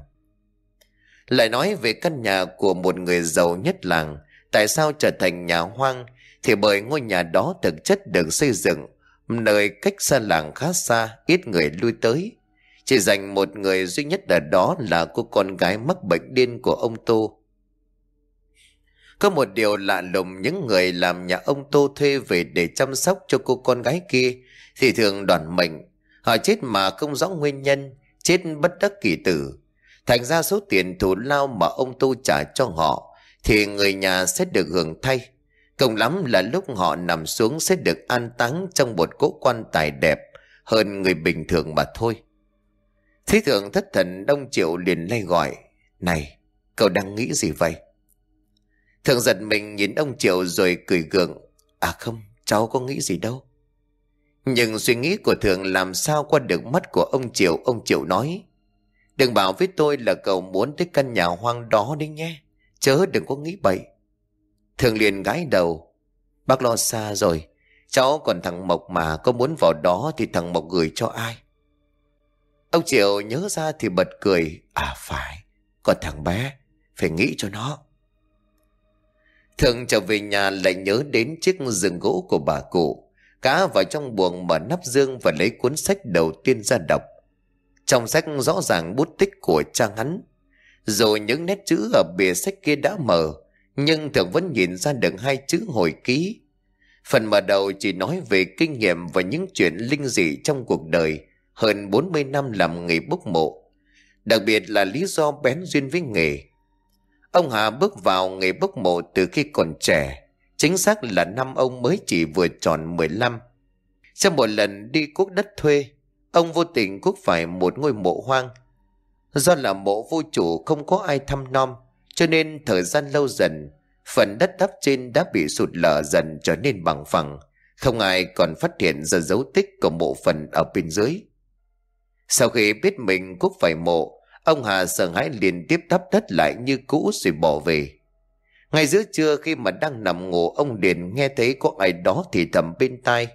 Lại nói về căn nhà của một người giàu nhất làng, tại sao trở thành nhà hoang thì bởi ngôi nhà đó thực chất được xây dựng nơi cách xa làng khá xa, ít người lui tới. Chỉ dành một người duy nhất ở đó là cô con gái mắc bệnh điên của ông Tô. Có một điều lạ lùng những người làm nhà ông Tô thuê về để chăm sóc cho cô con gái kia thì thường đoàn mệnh. Họ chết mà không rõ nguyên nhân, chết bất đắc kỳ tử. Thành ra số tiền thù lao mà ông Tô trả cho họ thì người nhà sẽ được hưởng thay. Cộng lắm là lúc họ nằm xuống sẽ được an táng trong một cỗ quan tài đẹp hơn người bình thường mà thôi. Thế thượng thất thần đông triệu liền lay gọi. Này, cậu đang nghĩ gì vậy? Thượng giật mình nhìn ông triệu rồi cười gượng. À không, cháu có nghĩ gì đâu. Nhưng suy nghĩ của thượng làm sao qua được mắt của ông triệu, ông triệu nói. Đừng bảo với tôi là cậu muốn tới căn nhà hoang đó đi nhé. Chớ đừng có nghĩ bậy. Thường liền gái đầu. Bác lo xa rồi. Cháu còn thằng Mộc mà có muốn vào đó thì thằng Mộc gửi cho ai? Ông Triệu nhớ ra thì bật cười. À phải, còn thằng bé, phải nghĩ cho nó. Thường trở về nhà lại nhớ đến chiếc giường gỗ của bà cụ. Cá vào trong buồng mở nắp dương và lấy cuốn sách đầu tiên ra đọc. Trong sách rõ ràng bút tích của cha hắn. Rồi những nét chữ ở bìa sách kia đã mở, nhưng thường vẫn nhìn ra được hai chữ hồi ký. Phần mở đầu chỉ nói về kinh nghiệm và những chuyện linh dị trong cuộc đời hơn 40 năm làm nghề bốc mộ. Đặc biệt là lý do bén duyên với nghề. Ông Hà bước vào nghề bốc mộ từ khi còn trẻ. Chính xác là năm ông mới chỉ vừa tròn 15. Trong một lần đi cuốc đất thuê, ông vô tình cuốc phải một ngôi mộ hoang. Do là mộ vô chủ không có ai thăm nom, cho nên thời gian lâu dần, phần đất đắp trên đã bị sụt lở dần trở nên bằng phẳng. Không ai còn phát hiện ra dấu tích của mộ phần ở bên dưới. Sau khi biết mình cuốc phải mộ, ông Hà sợ hãi liền tiếp thắp thất lại như cũ rồi bỏ về. Ngay giữa trưa khi mà đang nằm ngủ ông Điền nghe thấy có ai đó thì thầm bên tai.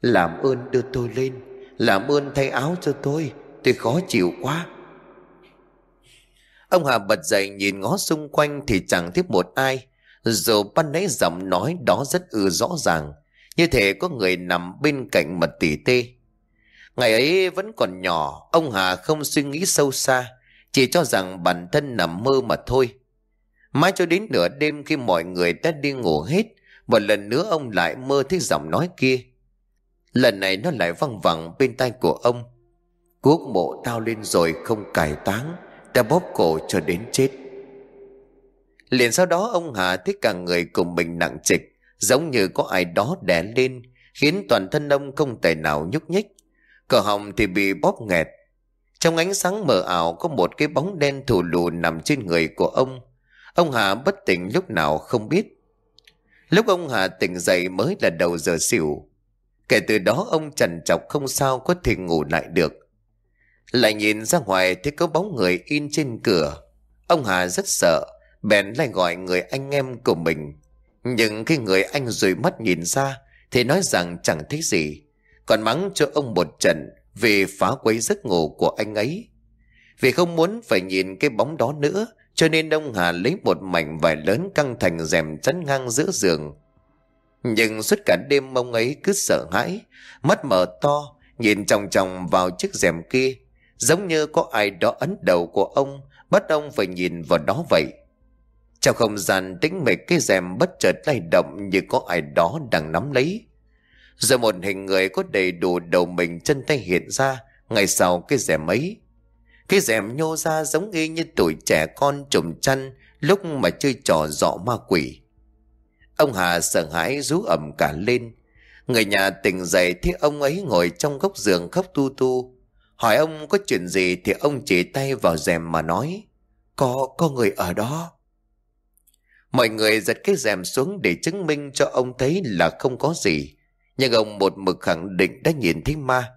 Làm ơn đưa tôi lên, làm ơn thay áo cho tôi, tôi khó chịu quá. Ông Hà bật dậy nhìn ngó xung quanh thì chẳng thấy một ai. Dù ban nãy giọng nói đó rất ư rõ ràng, như thể có người nằm bên cạnh mà tỉ tê. Ngày ấy vẫn còn nhỏ, ông Hà không suy nghĩ sâu xa, chỉ cho rằng bản thân nằm mơ mà thôi. Mãi cho đến nửa đêm khi mọi người đã đi ngủ hết, một lần nữa ông lại mơ thấy giọng nói kia. Lần này nó lại văng vẳng bên tai của ông. Quốc mộ tao lên rồi không cải táng, ta bóp cổ cho đến chết. Liền sau đó ông Hà thấy cả người cùng mình nặng trịch, giống như có ai đó đè lên, khiến toàn thân ông không thể nào nhúc nhích. Cờ họng thì bị bóp nghẹt. Trong ánh sáng mờ ảo có một cái bóng đen thù lù nằm trên người của ông. Ông Hà bất tỉnh lúc nào không biết. Lúc ông Hà tỉnh dậy mới là đầu giờ xỉu. Kể từ đó ông trần trọc không sao có thể ngủ lại được. Lại nhìn ra ngoài thấy có bóng người in trên cửa. Ông Hà rất sợ, bèn lại gọi người anh em của mình. Nhưng khi người anh rồi mắt nhìn ra thì nói rằng chẳng thấy gì. Còn mắng cho ông một trận vì phá quấy giấc ngủ của anh ấy. Vì không muốn phải nhìn cái bóng đó nữa cho nên ông Hà lấy một mảnh vải lớn căng thành rèm chắn ngang giữa giường. Nhưng suốt cả đêm ông ấy cứ sợ hãi, mắt mở to, nhìn chòng chòng vào chiếc rèm kia, giống như có ai đó ấn đầu của ông, bắt ông phải nhìn vào đó vậy. Trong không gian tĩnh mịch cái rèm bất chợt lay động như có ai đó đang nắm lấy. Rồi một hình người có đầy đủ đầu mình chân tay hiện ra ngay sau cái rèm ấy. Cái rèm nhô ra giống y như tuổi trẻ con trùm chăn lúc mà chơi trò dọ ma quỷ. Ông Hà sợ hãi rú ẩm cả lên. Người nhà tỉnh dậy thấy ông ấy ngồi trong góc giường khóc tu tu. Hỏi ông có chuyện gì thì ông chỉ tay vào rèm mà nói. Có, có người ở đó. Mọi người giật cái rèm xuống để chứng minh cho ông thấy là không có gì. Nhưng ông một mực khẳng định đã nhìn thấy ma.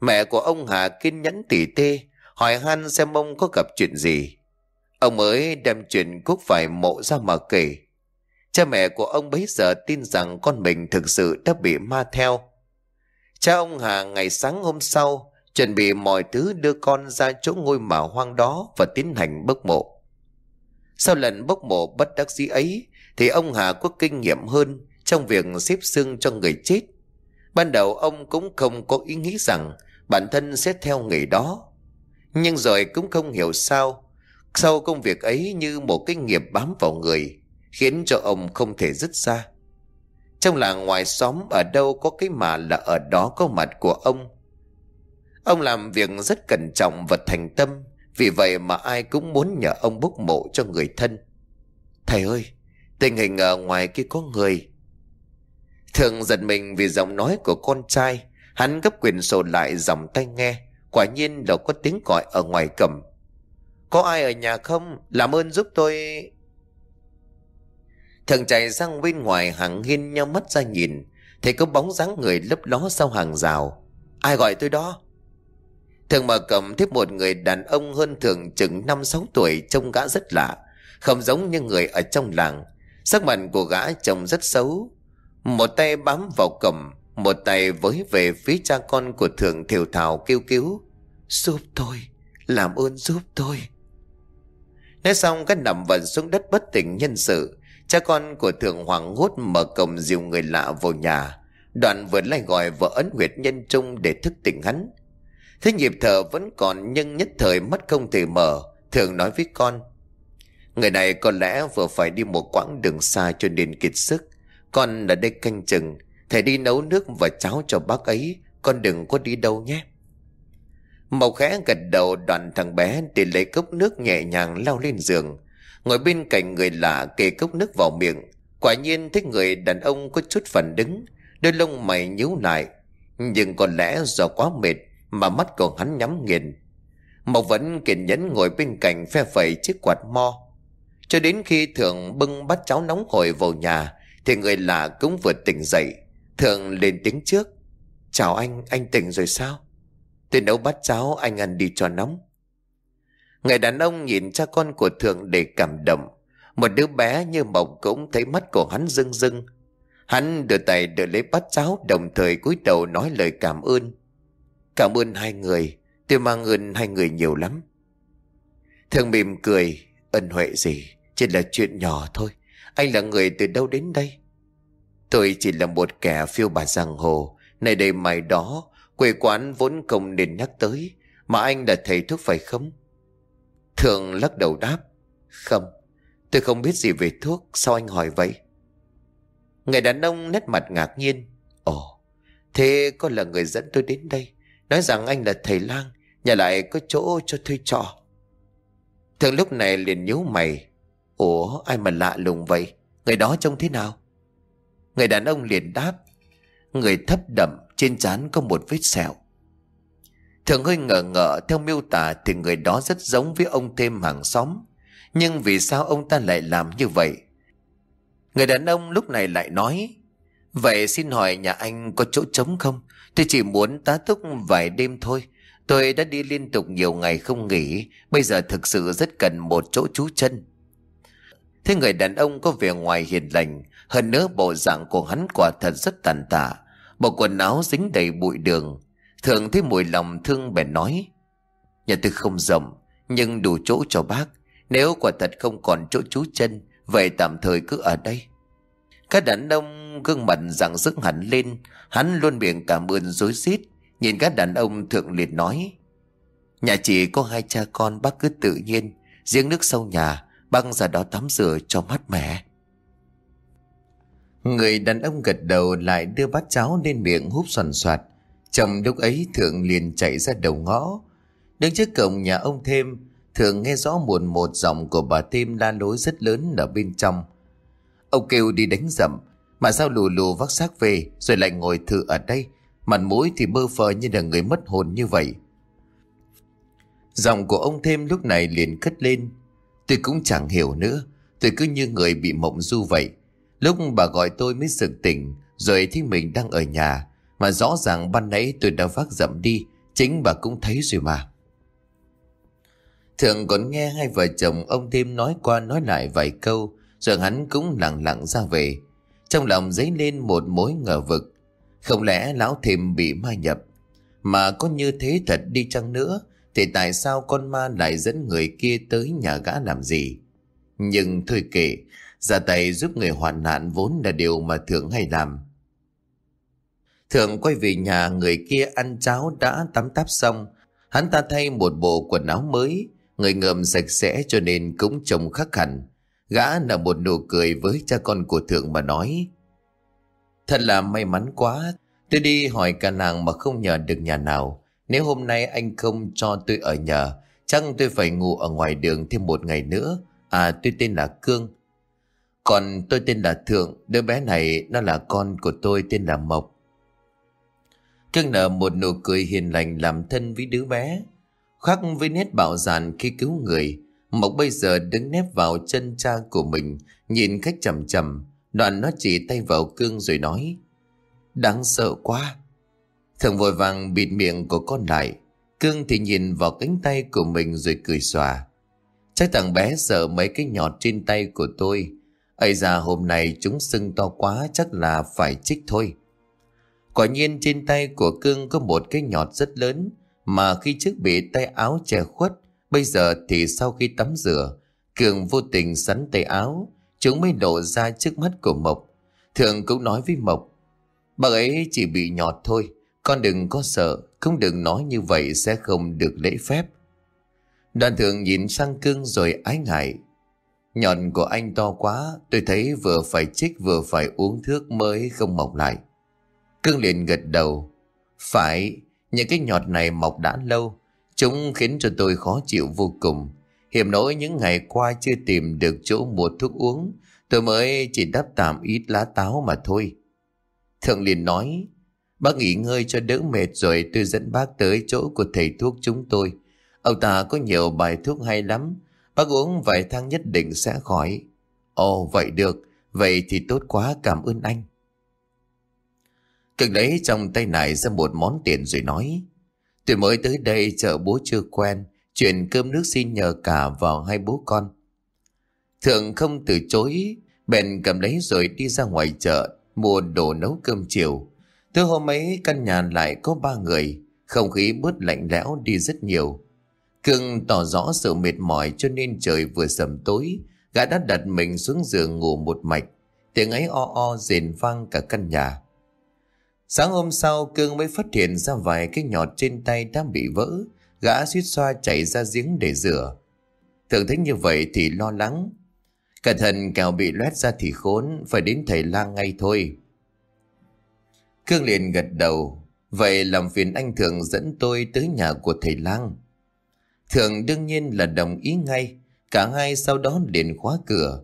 Mẹ của ông Hà kiên nhẫn tỉ tê, hỏi han xem ông có gặp chuyện gì. Ông mới đem chuyện cúc phải mộ ra mà kể. Cha mẹ của ông bấy giờ tin rằng con mình thực sự đã bị ma theo. Cha ông Hà ngày sáng hôm sau chuẩn bị mọi thứ đưa con ra chỗ ngôi mả hoang đó và tiến hành bốc mộ. Sau lần bốc mộ bất đắc dĩ ấy thì ông Hà có kinh nghiệm hơn trong việc xếp xương cho người chết. Ban đầu ông cũng không có ý nghĩ rằng bản thân sẽ theo nghề đó. Nhưng rồi cũng không hiểu sao, sau công việc ấy như một cái nghiệp bám vào người, khiến cho ông không thể dứt ra. Trong làng ngoài xóm ở đâu có cái mà là ở đó có mặt của ông. Ông làm việc rất cẩn trọng và thành tâm, vì vậy mà ai cũng muốn nhờ ông bốc mộ cho người thân. Thầy ơi, tình hình ở ngoài kia có người. Thường giật mình vì giọng nói của con trai, hắn gấp quyền sổ lại dòng tay nghe, quả nhiên là có tiếng gọi ở ngoài cầm. Có ai ở nhà không? Làm ơn giúp tôi... Thường chạy sang bên ngoài hàng hiên nhau mắt ra nhìn. Thấy có bóng dáng người lấp ló sau hàng rào. Ai gọi tôi đó? Thường mở cầm thấy một người đàn ông hơn thường chừng năm sáu tuổi Trông gã rất lạ. Không giống như người ở trong làng. Sắc mặt của gã trông rất xấu. Một tay bám vào cầm, Một tay với về phía cha con của thượng thiều thảo kêu cứu Giúp tôi, Làm ơn giúp tôi Nói xong cái nằm vật xuống đất bất tỉnh nhân sự Cha con của thượng hoàng hốt mở cổng dìu người lạ vào nhà. Đoạn vừa lại gọi vợ ấn huyệt nhân trung để thức tỉnh hắn. Thế nhịp thở vẫn còn, nhưng nhất thời mắt không thể mở. Thường nói với con. Người này có lẽ vừa phải đi một quãng đường xa cho nên kiệt sức. Con ở đây canh chừng. Thầy đi nấu nước và cháo cho bác ấy. Con đừng có đi đâu nhé. Màu khẽ gật đầu, đoàn thằng bé Để lấy cốc nước nhẹ nhàng lao lên giường. Ngồi bên cạnh người lạ kề cốc nước vào miệng. Quả nhiên thấy người đàn ông có chút phần đứng, Đôi lông mày nhíu lại. Nhưng có lẽ do quá mệt Mà mắt của hắn nhắm nghiền. Mộc vẫn kiên nhẫn ngồi bên cạnh phe phẩy chiếc quạt mo. Cho đến khi Thượng bưng bát cháo nóng hổi vào nhà thì người lạ cũng vừa tỉnh dậy Thượng lên tiếng trước Chào anh, anh tỉnh rồi sao? Tôi nấu bát cháo anh ăn đi cho nóng Người đàn ông nhìn cha con của Thượng để cảm động Một đứa bé như mộng cũng thấy mắt của hắn rưng rưng Hắn đưa tay đỡ lấy bát cháo đồng thời cúi đầu nói lời cảm ơn. Cảm ơn hai người, tôi mang ơn hai người nhiều lắm. Thường mỉm cười, ân huệ gì, chỉ là chuyện nhỏ thôi. Anh là người từ đâu đến đây? Tôi chỉ là một kẻ phiêu bà giang hồ, này đây mày đó, quê quán vốn không nên nhắc tới, mà anh là thầy thuốc phải không? Thường lắc đầu đáp, không, tôi không biết gì về thuốc, sao anh hỏi vậy? Người đàn ông nét mặt ngạc nhiên. Ồ, thế có là người dẫn tôi đến đây. Nói rằng anh là thầy lang, nhà lại có chỗ cho thuê trọ. Thường lúc này liền nhíu mày. Ủa, ai mà lạ lùng vậy? Người đó trông thế nào? Người đàn ông liền đáp. Người thấp đậm, trên trán có một vết sẹo. Thường hơi ngờ ngợ theo miêu tả thì người đó rất giống với ông thêm hàng xóm. Nhưng vì sao ông ta lại làm như vậy? Người đàn ông lúc này lại nói Vậy xin hỏi nhà anh có chỗ trống không? Tôi chỉ muốn tá túc vài đêm thôi Tôi đã đi liên tục nhiều ngày không nghỉ Bây giờ thực sự rất cần một chỗ trú chân Thế người đàn ông có vẻ ngoài hiền lành hơn nữa bộ dạng của hắn quả thật rất tàn tạ. Bộ quần áo dính đầy bụi đường. Thường thấy mùi lòng thương bèn nói, Nhà tôi không rộng, Nhưng đủ chỗ cho bác. Nếu quả thật không còn chỗ trú chân, Vậy tạm thời cứ ở đây. Các đàn ông gương mặt rạng rức hẳn lên. Hắn luôn miệng cảm ơn dối rít. Nhìn các đàn ông thượng liệt nói, Nhà chỉ có hai cha con, bác cứ tự nhiên. Giếng nước sau nhà Băng ra đó tắm rửa cho mát mẻ. Người đàn ông gật đầu lại đưa bát cháo lên miệng húp soàn soạt Trong lúc ấy thượng liền chạy ra đầu ngõ Đứng trước cổng nhà ông thêm thượng nghe rõ một một giọng của bà Thêm la lối rất lớn ở bên trong. Ông kêu đi đánh dậm, mà sao lù lù vác xác về rồi lại ngồi thử ở đây, mặt mũi thì bơ phờ như là người mất hồn như vậy. Giọng của ông Thêm lúc này liền cất lên. Tôi cũng chẳng hiểu nữa, tôi cứ như người bị mộng du vậy. Lúc bà gọi tôi mới sực tỉnh, rồi thấy mình đang ở nhà, mà rõ ràng ban nãy tôi đã vác dậm đi, chính bà cũng thấy rồi mà. Thường còn nghe hai vợ chồng ông thêm nói qua nói lại vài câu, rồi hắn cũng lặng lặng ra về. Trong lòng dấy lên một mối ngờ vực. Không lẽ lão thêm bị ma nhập? Mà có như thế thật đi chăng nữa, thì tại sao con ma lại dẫn người kia tới nhà gã làm gì? Nhưng thôi kệ, ra tay giúp người hoạn nạn vốn là điều mà Thượng hay làm. Thượng quay về nhà người kia ăn cháo đã tắm táp xong, hắn ta thay một bộ quần áo mới, Người ngợm sạch sẽ cho nên cũng trông khắc hẳn. Gã nở một nụ cười với cha con của thượng mà nói. Thật là may mắn quá. Tôi đi hỏi cả nàng mà không nhờ được nhà nào. Nếu hôm nay anh không cho tôi ở nhờ, chắc tôi phải ngủ ở ngoài đường thêm một ngày nữa. À tôi tên là Cương. Còn tôi tên là Thượng, đứa bé này nó là con của tôi tên là Mộc. Cương nở một nụ cười hiền lành làm thân với đứa bé. Khác với nét bạo dạn khi cứu người, Mộc bây giờ đứng nép vào chân cha của mình, nhìn khách chầm chầm, đoạn nó chỉ tay vào cương rồi nói. Đáng sợ quá. Thường vội vàng bịt miệng của con lại, cương thì nhìn vào cánh tay của mình rồi cười xòa. Chắc thằng bé sợ mấy cái nhọt trên tay của tôi ấy ra hôm nay chúng sưng to quá chắc là phải chích thôi. Quả nhiên trên tay của cương có một cái nhọt rất lớn, mà khi trước bị tay áo che khuất, bây giờ thì sau khi tắm rửa, Cường vô tình sắn tay áo, chúng mới lộ ra trước mắt của Mộc. Thường cũng nói với Mộc, bà ấy chỉ bị nhọt thôi, con đừng có sợ, không đừng nói như vậy sẽ không được lễ phép. Đoàn thượng nhìn sang cương rồi ái ngại. Nhọn của anh to quá, tôi thấy vừa phải chích vừa phải uống thuốc mới không mọc lại. Cương liền gật đầu. Phải, những cái nhọt này mọc đã lâu, chúng khiến cho tôi khó chịu vô cùng. Hiểm nỗi những ngày qua chưa tìm được chỗ mua thuốc uống, tôi mới chỉ đắp tạm ít lá táo mà thôi. Thượng liền nói, bác nghỉ ngơi cho đỡ mệt rồi tôi dẫn bác tới chỗ của thầy thuốc chúng tôi. Ông ta có nhiều bài thuốc hay lắm, bác uống vài thang nhất định sẽ khỏi. Ồ vậy được, vậy thì tốt quá cảm ơn anh. Cực lấy trong tay này ra một món tiền rồi nói, tôi mới tới đây chợ bố chưa quen, chuyện cơm nước xin nhờ cả vào hai bố con. Thượng không từ chối, bèn cầm lấy rồi đi ra ngoài chợ, mua đồ nấu cơm chiều. Từ hôm ấy căn nhà lại có ba người, không khí bớt lạnh lẽo đi rất nhiều cương tỏ rõ sự mệt mỏi cho nên trời vừa sầm tối, gã đã đặt mình xuống giường ngủ một mạch, tiếng ấy o o rền vang cả căn nhà. Sáng hôm sau Cương mới phát hiện ra vài cái nhọt trên tay đang bị vỡ, gã suýt xoa chạy ra giếng để rửa. Thường thấy như vậy thì lo lắng, Cẩn thận kẻo bị loét ra thì khốn, phải đến thầy lang ngay thôi. Cương liền gật đầu, vậy làm phiền anh Thường dẫn tôi tới nhà của thầy lang. Thường đương nhiên là đồng ý ngay, cả hai sau đó liền khóa cửa.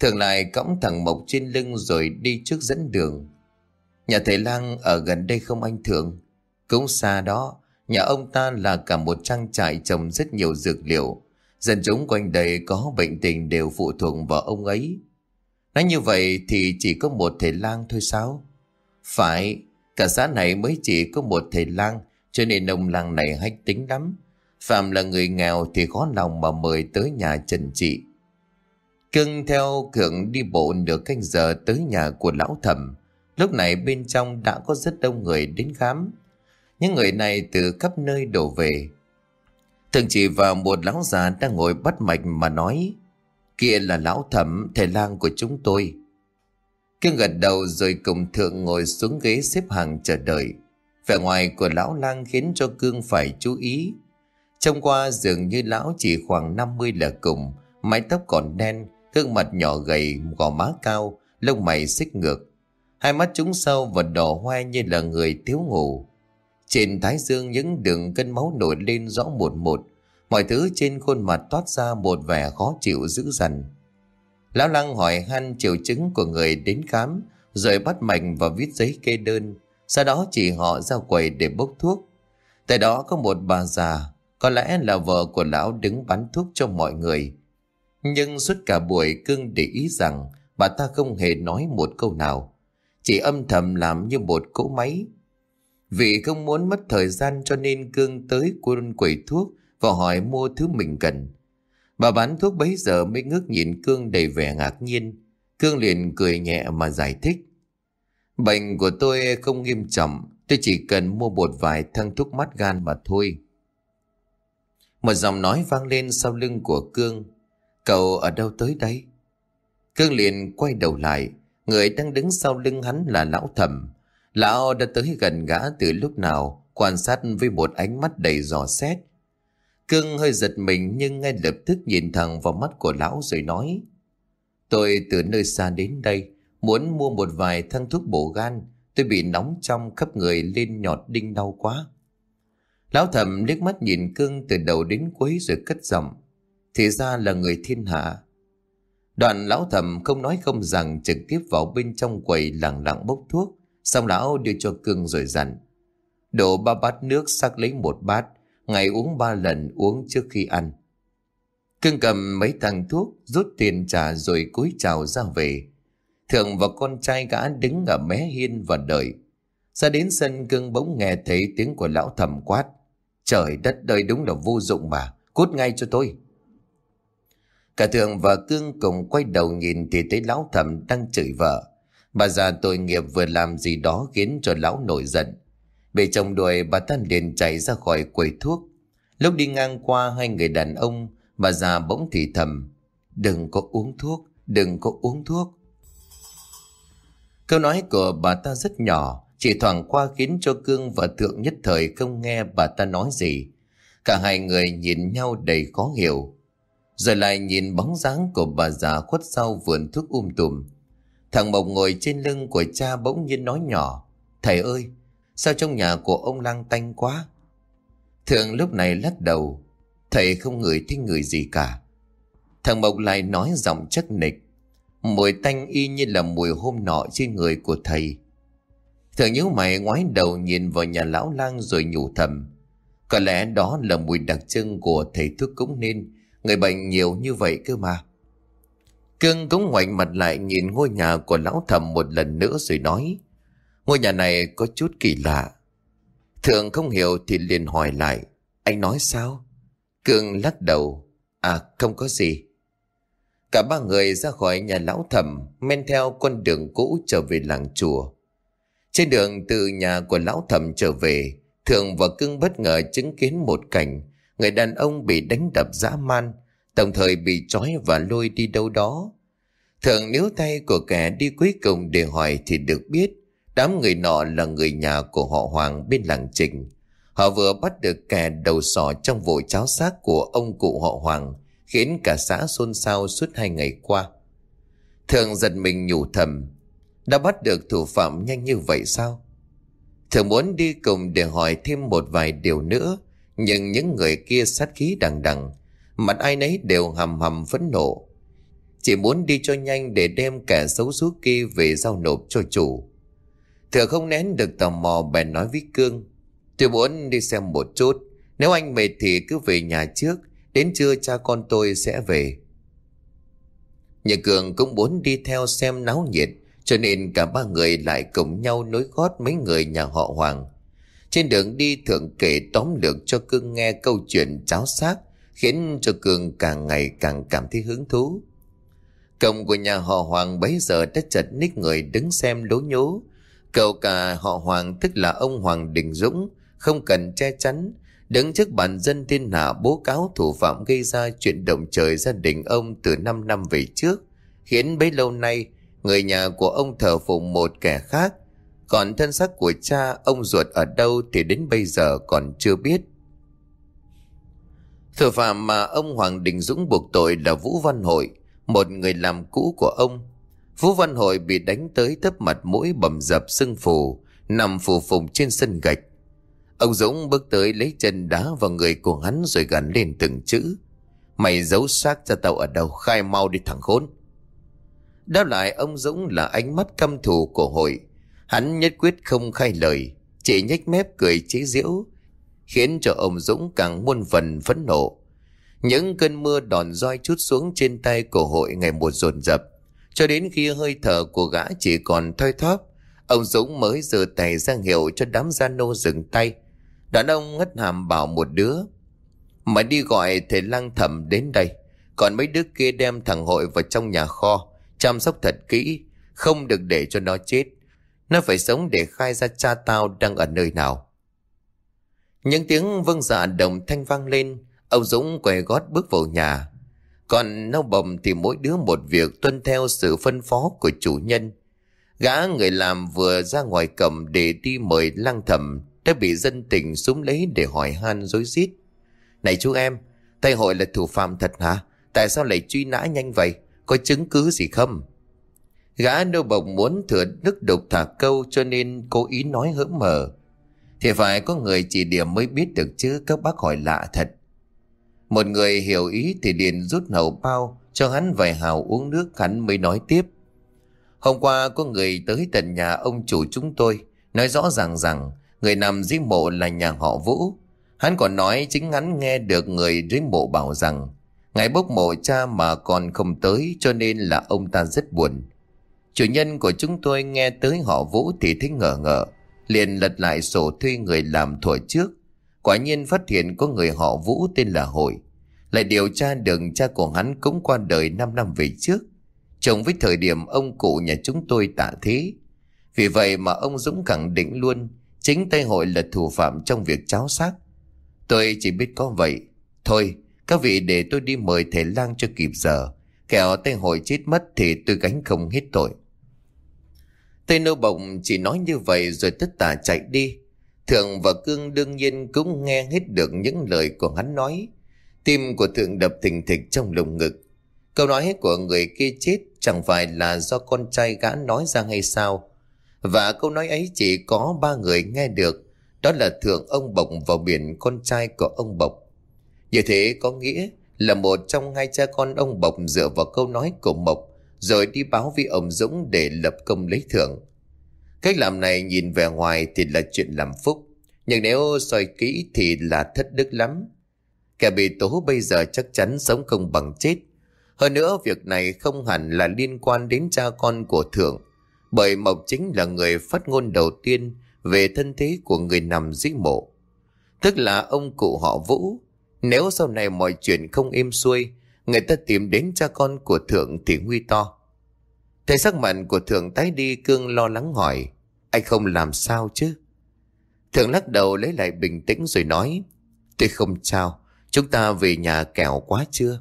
Thường lại cõng thằng Mộc trên lưng rồi đi trước dẫn đường. Nhà thầy lang ở gần đây không anh Thường? Cũng xa đó, nhà ông ta là cả một trang trại trồng rất nhiều dược liệu. Dân chúng quanh đây có bệnh tình đều phụ thuộc vào ông ấy. Nói như vậy thì chỉ có một thầy lang thôi sao? Phải, cả xã này mới chỉ có một thầy lang, cho nên ông làng này hách tính lắm. Phạm là người nghèo thì khó lòng mà mời tới nhà trần trị. Cưng theo Cường đi bộ nửa canh giờ tới nhà của lão thẩm. Lúc này bên trong đã có rất đông người đến khám. Những người này từ khắp nơi đổ về. Thường chỉ vào một lão già đang ngồi bắt mạch mà nói, Kia là lão thẩm thầy lang của chúng tôi Cương gật đầu rồi cùng thượng ngồi xuống ghế xếp hàng chờ đợi Vẻ ngoài của lão lang khiến cho Cương phải chú ý Trông qua dường như lão chỉ khoảng 50 là cùng Mái tóc còn đen Gương mặt nhỏ gầy gò má cao Lông mày xích ngược Hai mắt trúng sâu và đỏ hoe như là người thiếu ngủ trên thái dương những đường cân máu nổi lên rõ một một, mọi thứ trên khuôn mặt toát ra một vẻ khó chịu dữ dằn. Lão Lăng hỏi han triệu chứng của người đến khám, rồi bắt mạch và viết giấy kê đơn, sau đó chỉ họ ra quầy để bốc thuốc. Tại đó có một bà già, có lẽ là vợ của lão đứng bán thuốc cho mọi người. Nhưng suốt cả buổi cưng để ý rằng bà ta không hề nói một câu nào, chỉ âm thầm làm như một cỗ máy, vì không muốn mất thời gian cho nên Cương tới quân quầy thuốc và hỏi mua thứ mình cần. Bà bán thuốc bấy giờ mới ngước nhìn Cương đầy vẻ ngạc nhiên. Cương liền cười nhẹ mà giải thích. Bệnh của tôi không nghiêm trọng, tôi chỉ cần mua một vài thăng thuốc mắt gan mà thôi. Một giọng nói vang lên sau lưng của Cương. Cậu ở đâu tới đây? Cương liền quay đầu lại, người đang đứng sau lưng hắn là lão thẩm. Lão đã tới gần gã từ lúc nào, quan sát với một ánh mắt đầy dò xét. cương hơi giật mình nhưng ngay lập tức nhìn thẳng vào mắt của lão rồi nói. Tôi từ nơi xa đến đây, muốn mua một vài thang thuốc bổ gan, tôi bị nóng trong khắp người lên nhọt đinh đau quá. Lão thầm liếc mắt nhìn cưng từ đầu đến cuối rồi cất giọng. Thì ra là người thiên hạ. Đoạn lão thầm không nói không rằng trực tiếp vào bên trong quầy lặng lặng bốc thuốc. Xong lão đưa cho cưng rồi dặn. Đổ ba bát nước sắc lấy một bát, ngày uống ba lần uống trước khi ăn. Cưng cầm mấy thằng thuốc, rút tiền trả rồi cúi chào ra về. Thượng và con trai gã đứng ở mé hiên và đợi. Ra đến sân cưng bỗng nghe thấy tiếng của lão thầm quát. Trời đất đời đúng là vô dụng mà, cút ngay cho tôi. Cả thượng và cương cùng quay đầu nhìn thì thấy lão thầm đang chửi vợ. Bà già tội nghiệp vừa làm gì đó khiến cho lão nổi giận. Bị chồng đuổi bà ta liền chạy ra khỏi quầy thuốc. Lúc đi ngang qua hai người đàn ông, bà già bỗng thì thầm. Đừng có uống thuốc, đừng có uống thuốc. Câu nói của bà ta rất nhỏ, chỉ thoảng qua khiến cho Cương và Thượng nhất thời không nghe bà ta nói gì. Cả hai người nhìn nhau đầy khó hiểu. Rồi lại nhìn bóng dáng của bà già khuất sau vườn thuốc um tùm Thằng Mộc ngồi trên lưng của cha bỗng nhiên nói nhỏ, Thầy ơi, Sao trong nhà của ông lang tanh quá Thượng lúc này lắc đầu, Thầy không ngửi thích người gì cả Thằng Mộc lại nói giọng chắc nịch, Mùi tanh y như là mùi hôm nọ trên người của thầy thường nhíu mày ngoái đầu nhìn vào nhà lão lang rồi nhủ thầm. Có lẽ đó là mùi đặc trưng của thầy thuốc cũng nên Người bệnh nhiều như vậy cơ mà. Cương cũng ngoảnh mặt lại nhìn ngôi nhà của lão thầm một lần nữa rồi nói, Ngôi nhà này có chút kỳ lạ. Thường không hiểu thì liền hỏi lại, Anh nói sao? Cương lắc đầu À không có gì. Cả ba người ra khỏi nhà lão thầm, Men theo con đường cũ trở về làng chùa. Trên đường từ nhà của lão thẩm trở về thường và Cưng bất ngờ chứng kiến một cảnh Người đàn ông bị đánh đập dã man Đồng thời bị trói và lôi đi đâu đó thường níu tay của kẻ đi cuối cùng để hỏi thì được biết Đám người nọ là người nhà của họ Hoàng bên làng Trình Họ vừa bắt được kẻ đầu sỏ trong vụ cháo xác của ông cụ họ Hoàng khiến cả xã xôn xao suốt hai ngày qua. Thường giật mình nhủ thầm, đã bắt được thủ phạm nhanh như vậy sao? Thường muốn đi cùng để hỏi thêm một vài điều nữa, nhưng những người kia sát khí đằng đằng, mặt ai nấy đều hầm hầm phẫn nộ. Chỉ muốn đi cho nhanh để đem kẻ xấu số kia về giao nộp cho chủ. Thừa không nén được tò mò bèn nói với Cương, tôi muốn đi xem một chút, nếu anh mệt thì cứ về nhà trước, Đến trưa cha con tôi sẽ về Nhà Cường cũng muốn đi theo xem náo nhiệt cho nên cả ba người lại cùng nhau nối gót mấy người nhà họ Hoàng. Trên đường đi thượng kể tóm lược cho Cương nghe câu chuyện cháo xác Khiến cho Cường càng ngày càng cảm thấy hứng thú. Cổng của nhà họ Hoàng bấy giờ đã chật ních người đứng xem lố nhố. Cậu cả họ Hoàng tức là ông Hoàng Đình Dũng Không cần che chắn Đứng trước bản dân thiên hạ bố cáo thủ phạm gây ra chuyện động trời gia đình ông từ 5 năm về trước, khiến bấy lâu nay người nhà của ông thờ phụng một kẻ khác. Còn thân xác của cha ông ruột ở đâu thì đến bây giờ còn chưa biết. Thủ phạm mà ông Hoàng Đình Dũng buộc tội là Vũ Văn Hội, một người làm cũ của ông. Vũ Văn Hội bị đánh tới tấp mặt mũi bầm dập sưng phù, nằm phù phùng trên sân gạch. Ông Dũng bước tới lấy chân đá vào người của hắn rồi gắn lên từng chữ. Mày giấu xác cho tao ở đâu, khai mau đi thẳng khốn. Đáp lại ông Dũng là ánh mắt căm thù của hội. Hắn nhất quyết không khai lời, chỉ nhếch mép cười chế giễu, khiến cho ông Dũng càng muôn phần phẫn nộ. Những cơn mưa đòn roi chút xuống trên tay của hội ngày một dồn dập, cho đến khi hơi thở của gã chỉ còn thoi thóp, ông Dũng mới giơ tay ra hiệu cho đám gia nô dừng tay, Đàn ông ngất hàm bảo một đứa Mà đi gọi thầy lang thẩm đến đây Còn mấy đứa kia đem thằng hội vào trong nhà kho Chăm sóc thật kỹ Không được để cho nó chết. Nó phải sống để khai ra cha tao đang ở nơi nào. Những tiếng vâng dạ đồng thanh vang lên Ông Dũng quay gót bước vào nhà. Còn nâu bồng thì mỗi đứa một việc tuân theo sự phân phó của chủ nhân. Gã người làm vừa ra ngoài cầm để đi mời lang thầm đã bị dân tình súng lấy để hỏi han dối rít. Này chú em, tay hội là thủ phạm thật hả? Tại sao lại truy nã nhanh vậy? Có chứng cứ gì không? Gã nô bộc muốn thừa đức đục thả câu cho nên cố ý nói hỡm mờ. Thì phải có người chỉ điểm mới biết được chứ, các bác hỏi lạ thật. Một người hiểu ý thì liền rút hầu bao, cho hắn vài hào uống nước, hắn mới nói tiếp. Hôm qua có người tới tận nhà ông chủ chúng tôi, nói rõ ràng rằng Người nằm dưới mộ là nhà họ Vũ. Hắn còn nói chính hắn nghe được người dưới mộ bảo rằng Ngày bốc mộ cha mà còn không tới cho nên là ông ta rất buồn. Chủ nhân của chúng tôi nghe tới họ Vũ thì thấy ngờ ngờ. Liền lật lại sổ thuê người làm thổi trước. Quả nhiên phát hiện có người họ Vũ tên là Hội. Lại điều tra được cha của hắn cũng qua đời 5 năm về trước. Chồng với thời điểm ông cụ nhà chúng tôi tạ thế. Vì vậy mà ông Dũng khẳng định luôn Chính Tây Hội là thủ phạm trong việc cháo xác. Tôi chỉ biết có vậy. Thôi, các vị để tôi đi mời thầy lang cho kịp giờ. Kẻo tay Hội chết mất thì tôi gánh không hết tội. Tây Nô Bộng chỉ nói như vậy rồi tất tả chạy đi. Thượng và Cương đương nhiên cũng nghe hết được những lời của hắn nói. Tim của thượng đập thình thịch trong lồng ngực. Câu nói của người kia chết chẳng phải là do con trai gã nói ra hay sao. Và câu nói ấy chỉ có ba người nghe được. Đó là thượng ông Bộc vào biển con trai của ông Bộc. Như thế có nghĩa là một trong hai cha con ông Bộc dựa vào câu nói của Mộc rồi đi báo với ông Dũng để lập công lấy thưởng. Cách làm này nhìn vẻ ngoài thì là chuyện làm phúc, nhưng nếu soi kỹ thì là thất đức lắm. Kẻ bị tố bây giờ chắc chắn sống không bằng chết. Hơn nữa việc này không hẳn là liên quan đến cha con của thượng, bởi Mộc chính là người phát ngôn đầu tiên về thân thế của người nằm dưới mộ. Tức là ông cụ họ Vũ. Nếu sau này mọi chuyện không êm xuôi, người ta tìm đến cha con của thượng thì nguy to. Thấy sắc mặt của thượng tái đi cương lo lắng hỏi, anh không làm sao chứ? Thượng lắc đầu lấy lại bình tĩnh rồi nói, tôi không sao, chúng ta về nhà kẻo quá chưa?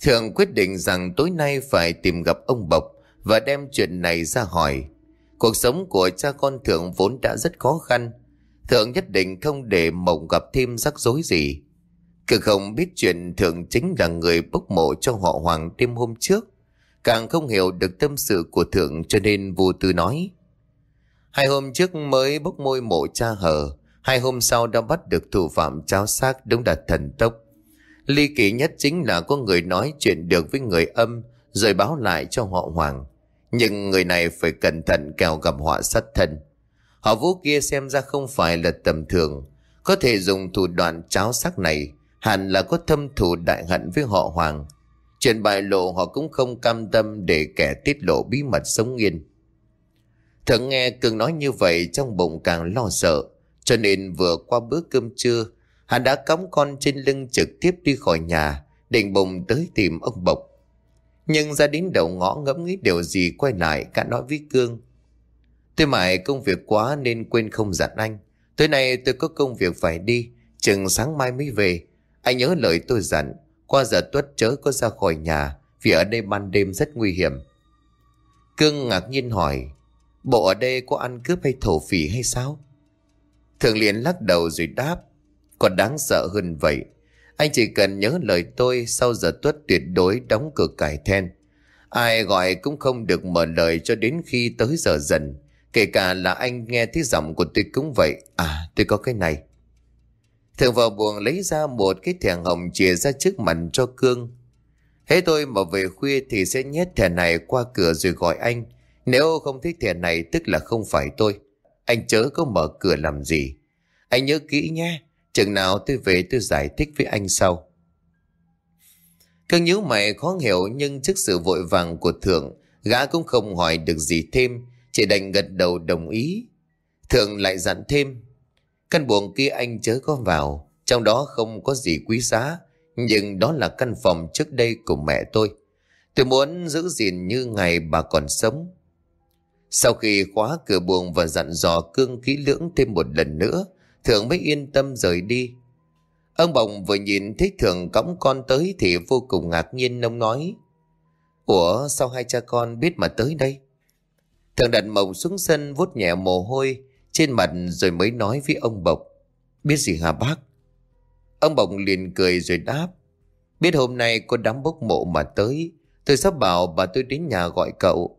Thượng quyết định rằng tối nay phải tìm gặp ông Bộc và đem chuyện này ra hỏi. Cuộc sống của cha con Thượng vốn đã rất khó khăn. Thượng nhất định không để Mộng gặp thêm rắc rối gì. Cực không biết chuyện Thượng chính là người bốc mộ cho họ Hoàng đêm hôm trước. Càng không hiểu được tâm sự của Thượng cho nên vô tư nói. Hai hôm trước mới bốc môi mộ cha hờ. Hai hôm sau đã bắt được thủ phạm trao xác đúng là thần tốc. Ly kỳ nhất chính là có người nói chuyện được với người âm, rồi báo lại cho họ Hoàng. Nhưng người này phải cẩn thận kẻo gặp họa sát thân. Họ vũ kia xem ra không phải là tầm thường. Có thể dùng thủ đoạn cháo xác này hẳn là có thâm thù đại hận với họ Hoàng. Chuyện bại lộ họ cũng không cam tâm để kẻ tiết lộ bí mật sống yên. Thượng nghe Cường nói như vậy trong bụng càng lo sợ. Cho nên vừa qua bữa cơm trưa, hắn đã cắm con trên lưng trực tiếp đi khỏi nhà, định bụng tới tìm ông Bộc. Nhưng ra đến đầu ngõ ngẫm nghĩ điều gì quay lại cả nói với Cương. Tôi mãi công việc quá nên quên không dặn anh. Tối nay tôi có công việc phải đi, chừng sáng mai mới về. Anh nhớ lời tôi dặn, qua giờ tuất chớ có ra khỏi nhà, vì ở đây ban đêm rất nguy hiểm. Cương ngạc nhiên hỏi, bộ ở đây có ăn cướp hay thổ phỉ hay sao? Thường liền lắc đầu rồi đáp, còn đáng sợ hơn vậy. Anh chỉ cần nhớ lời tôi sau giờ tuất tuyệt đối đóng cửa cải then. Ai gọi cũng không được mở lời cho đến khi tới giờ dần. Kể cả là anh nghe thấy giọng của tôi cũng vậy. À, tôi có cái này. Thường vào buồng lấy ra một cái thẻ hồng chìa ra trước mặt cho Cương. Thế tôi mà về khuya thì sẽ nhét thẻ này qua cửa rồi gọi anh. Nếu không thích thẻ này tức là không phải tôi. Anh chớ có mở cửa làm gì. Anh nhớ kỹ nhé. Chừng nào tôi về tôi giải thích với anh sau. Cương nhíu mày khó hiểu nhưng trước sự vội vàng của Thượng, gã cũng không hỏi được gì thêm, chỉ đành gật đầu đồng ý. Thượng lại dặn thêm, căn buồng kia anh chớ có vào, trong đó không có gì quý giá, nhưng đó là căn phòng trước đây của mẹ tôi. Tôi muốn giữ gìn như ngày bà còn sống. Sau khi khóa cửa buồng và dặn dò cương kỹ lưỡng thêm một lần nữa, Thượng mới yên tâm rời đi. Ông Bồng vừa nhìn thấy Thượng cõng con tới thì vô cùng ngạc nhiên ông nói. Ủa sao hai cha con biết mà tới đây? Thượng đặt mộng xuống sân vuốt nhẹ mồ hôi trên mặt rồi mới nói với ông Bộc. Biết gì hả bác? Ông Bộc liền cười rồi đáp. Biết hôm nay có đám bốc mộ mà tới. Tôi sắp bảo bà tôi đến nhà gọi cậu.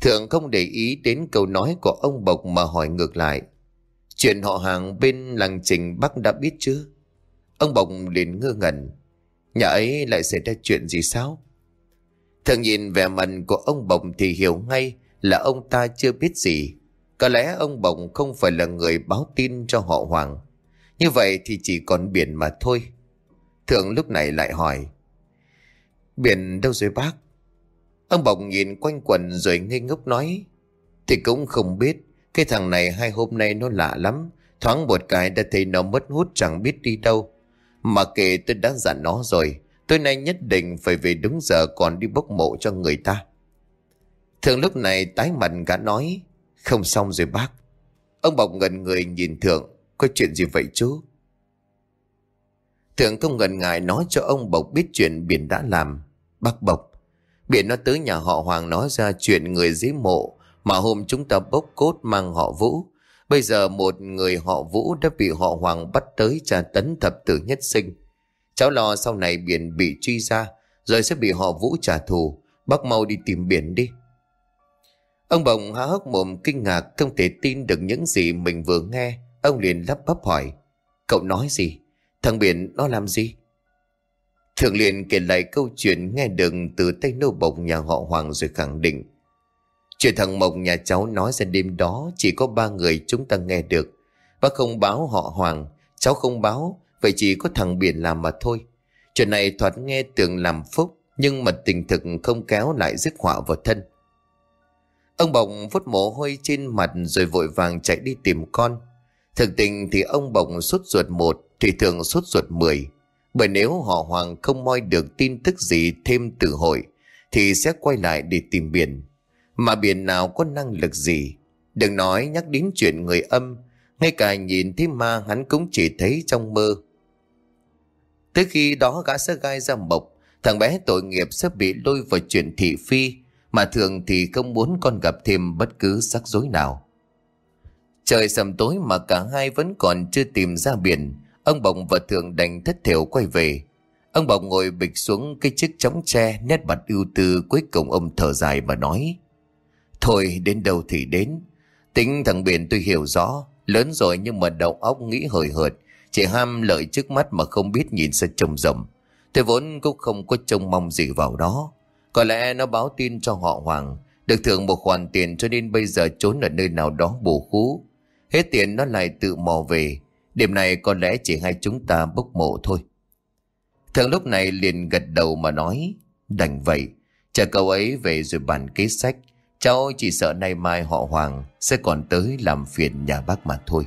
Thượng không để ý đến câu nói của ông Bộc mà hỏi ngược lại. Chuyện họ hàng bên làng trình Bắc đã biết chưa? Ông Bộc liền ngơ ngẩn. Nhà ấy lại xảy ra chuyện gì sao? Thượng nhìn vẻ mặt của ông Bộc thì hiểu ngay là ông ta chưa biết gì. Có lẽ ông Bồng không phải là người báo tin cho họ Hoàng. Như vậy thì chỉ còn biển mà thôi. Thượng lúc này lại hỏi. Biển đâu rồi bác? Ông Bồng nhìn quanh quần rồi ngây ngốc nói. Thì cũng không biết. Cái thằng này hai hôm nay nó lạ lắm. Thoáng một cái đã thấy nó mất hút chẳng biết đi đâu. Mà kể tôi đã dặn nó rồi. Tối nay nhất định phải về đúng giờ còn đi bốc mộ cho người ta. Thường lúc này tái mặt gã nói. Không xong rồi bác. Ông Bọc ngần người nhìn Thượng. Có chuyện gì vậy chú? Thượng không ngần ngại nói cho ông Bộc biết chuyện Biển đã làm. Bác Bộc. Biển nó tới nhà họ Hoàng nói ra chuyện người dưới mộ mà hôm chúng ta bốc cốt mang họ Vũ. Bây giờ một người họ Vũ đã bị họ Hoàng bắt tới tra tấn thập tử nhất sinh. Cháu lo sau này biển bị truy ra, rồi sẽ bị họ Vũ trả thù. Bác mau đi tìm biển đi. Ông Bồng há hốc mồm kinh ngạc không thể tin được những gì mình vừa nghe. Ông liền lắp bắp hỏi. Cậu nói gì? Thằng Biển nó làm gì? Thượng liền kể lại câu chuyện nghe được từ tay nô bộc nhà họ Hoàng rồi khẳng định. Chuyện thằng Mộc nhà cháu nói ra đêm đó chỉ có ba người chúng ta nghe được. Bác không báo họ Hoàng, cháu không báo, vậy chỉ có thằng Biển làm mà thôi. Chuyện này thoạt nghe tưởng làm phúc, nhưng mà tình thực không kéo lại dứt họa vào thân. Ông Bồng vút mồ hôi trên mặt rồi vội vàng chạy đi tìm con. Thực tình thì ông Bồng sốt ruột một thì thường sốt ruột mười. Bởi nếu họ Hoàng không moi được tin tức gì thêm từ hội thì sẽ quay lại để tìm biển. Mà biển nào có năng lực gì? Đừng nói nhắc đến chuyện người âm, ngay cả nhìn thấy ma hắn cũng chỉ thấy trong mơ. Tới khi đó gã sẽ gai ra mộc, thằng bé tội nghiệp sẽ bị lôi vào chuyện thị phi, mà thường thì không muốn con gặp thêm bất cứ rắc rối nào. Trời sầm tối mà cả hai vẫn còn chưa tìm ra biển, ông Bồng và Thường đành thất thểu quay về. Ông Bồng ngồi bịch xuống cái chiếc chóng tre, nét mặt ưu tư cuối cùng ông thở dài và nói. Thôi đến đâu thì đến, tính thằng Biển tôi hiểu rõ, lớn rồi nhưng mà đầu óc nghĩ hời hợt, chỉ ham lợi trước mắt mà không biết nhìn xa trông rộng. Tôi vốn cũng không có trông mong gì vào đó. Có lẽ nó báo tin cho họ Hoàng, được thưởng một khoản tiền cho nên bây giờ trốn ở nơi nào đó bổ khú. Hết tiền nó lại tự mò về, Điểm này có lẽ chỉ hai chúng ta bốc mộ thôi. Thường lúc này liền gật đầu mà nói, đành vậy, chờ cậu ấy về rồi bàn kế sách. Cháu chỉ sợ nay mai họ Hoàng sẽ còn tới làm phiền nhà bác mà thôi.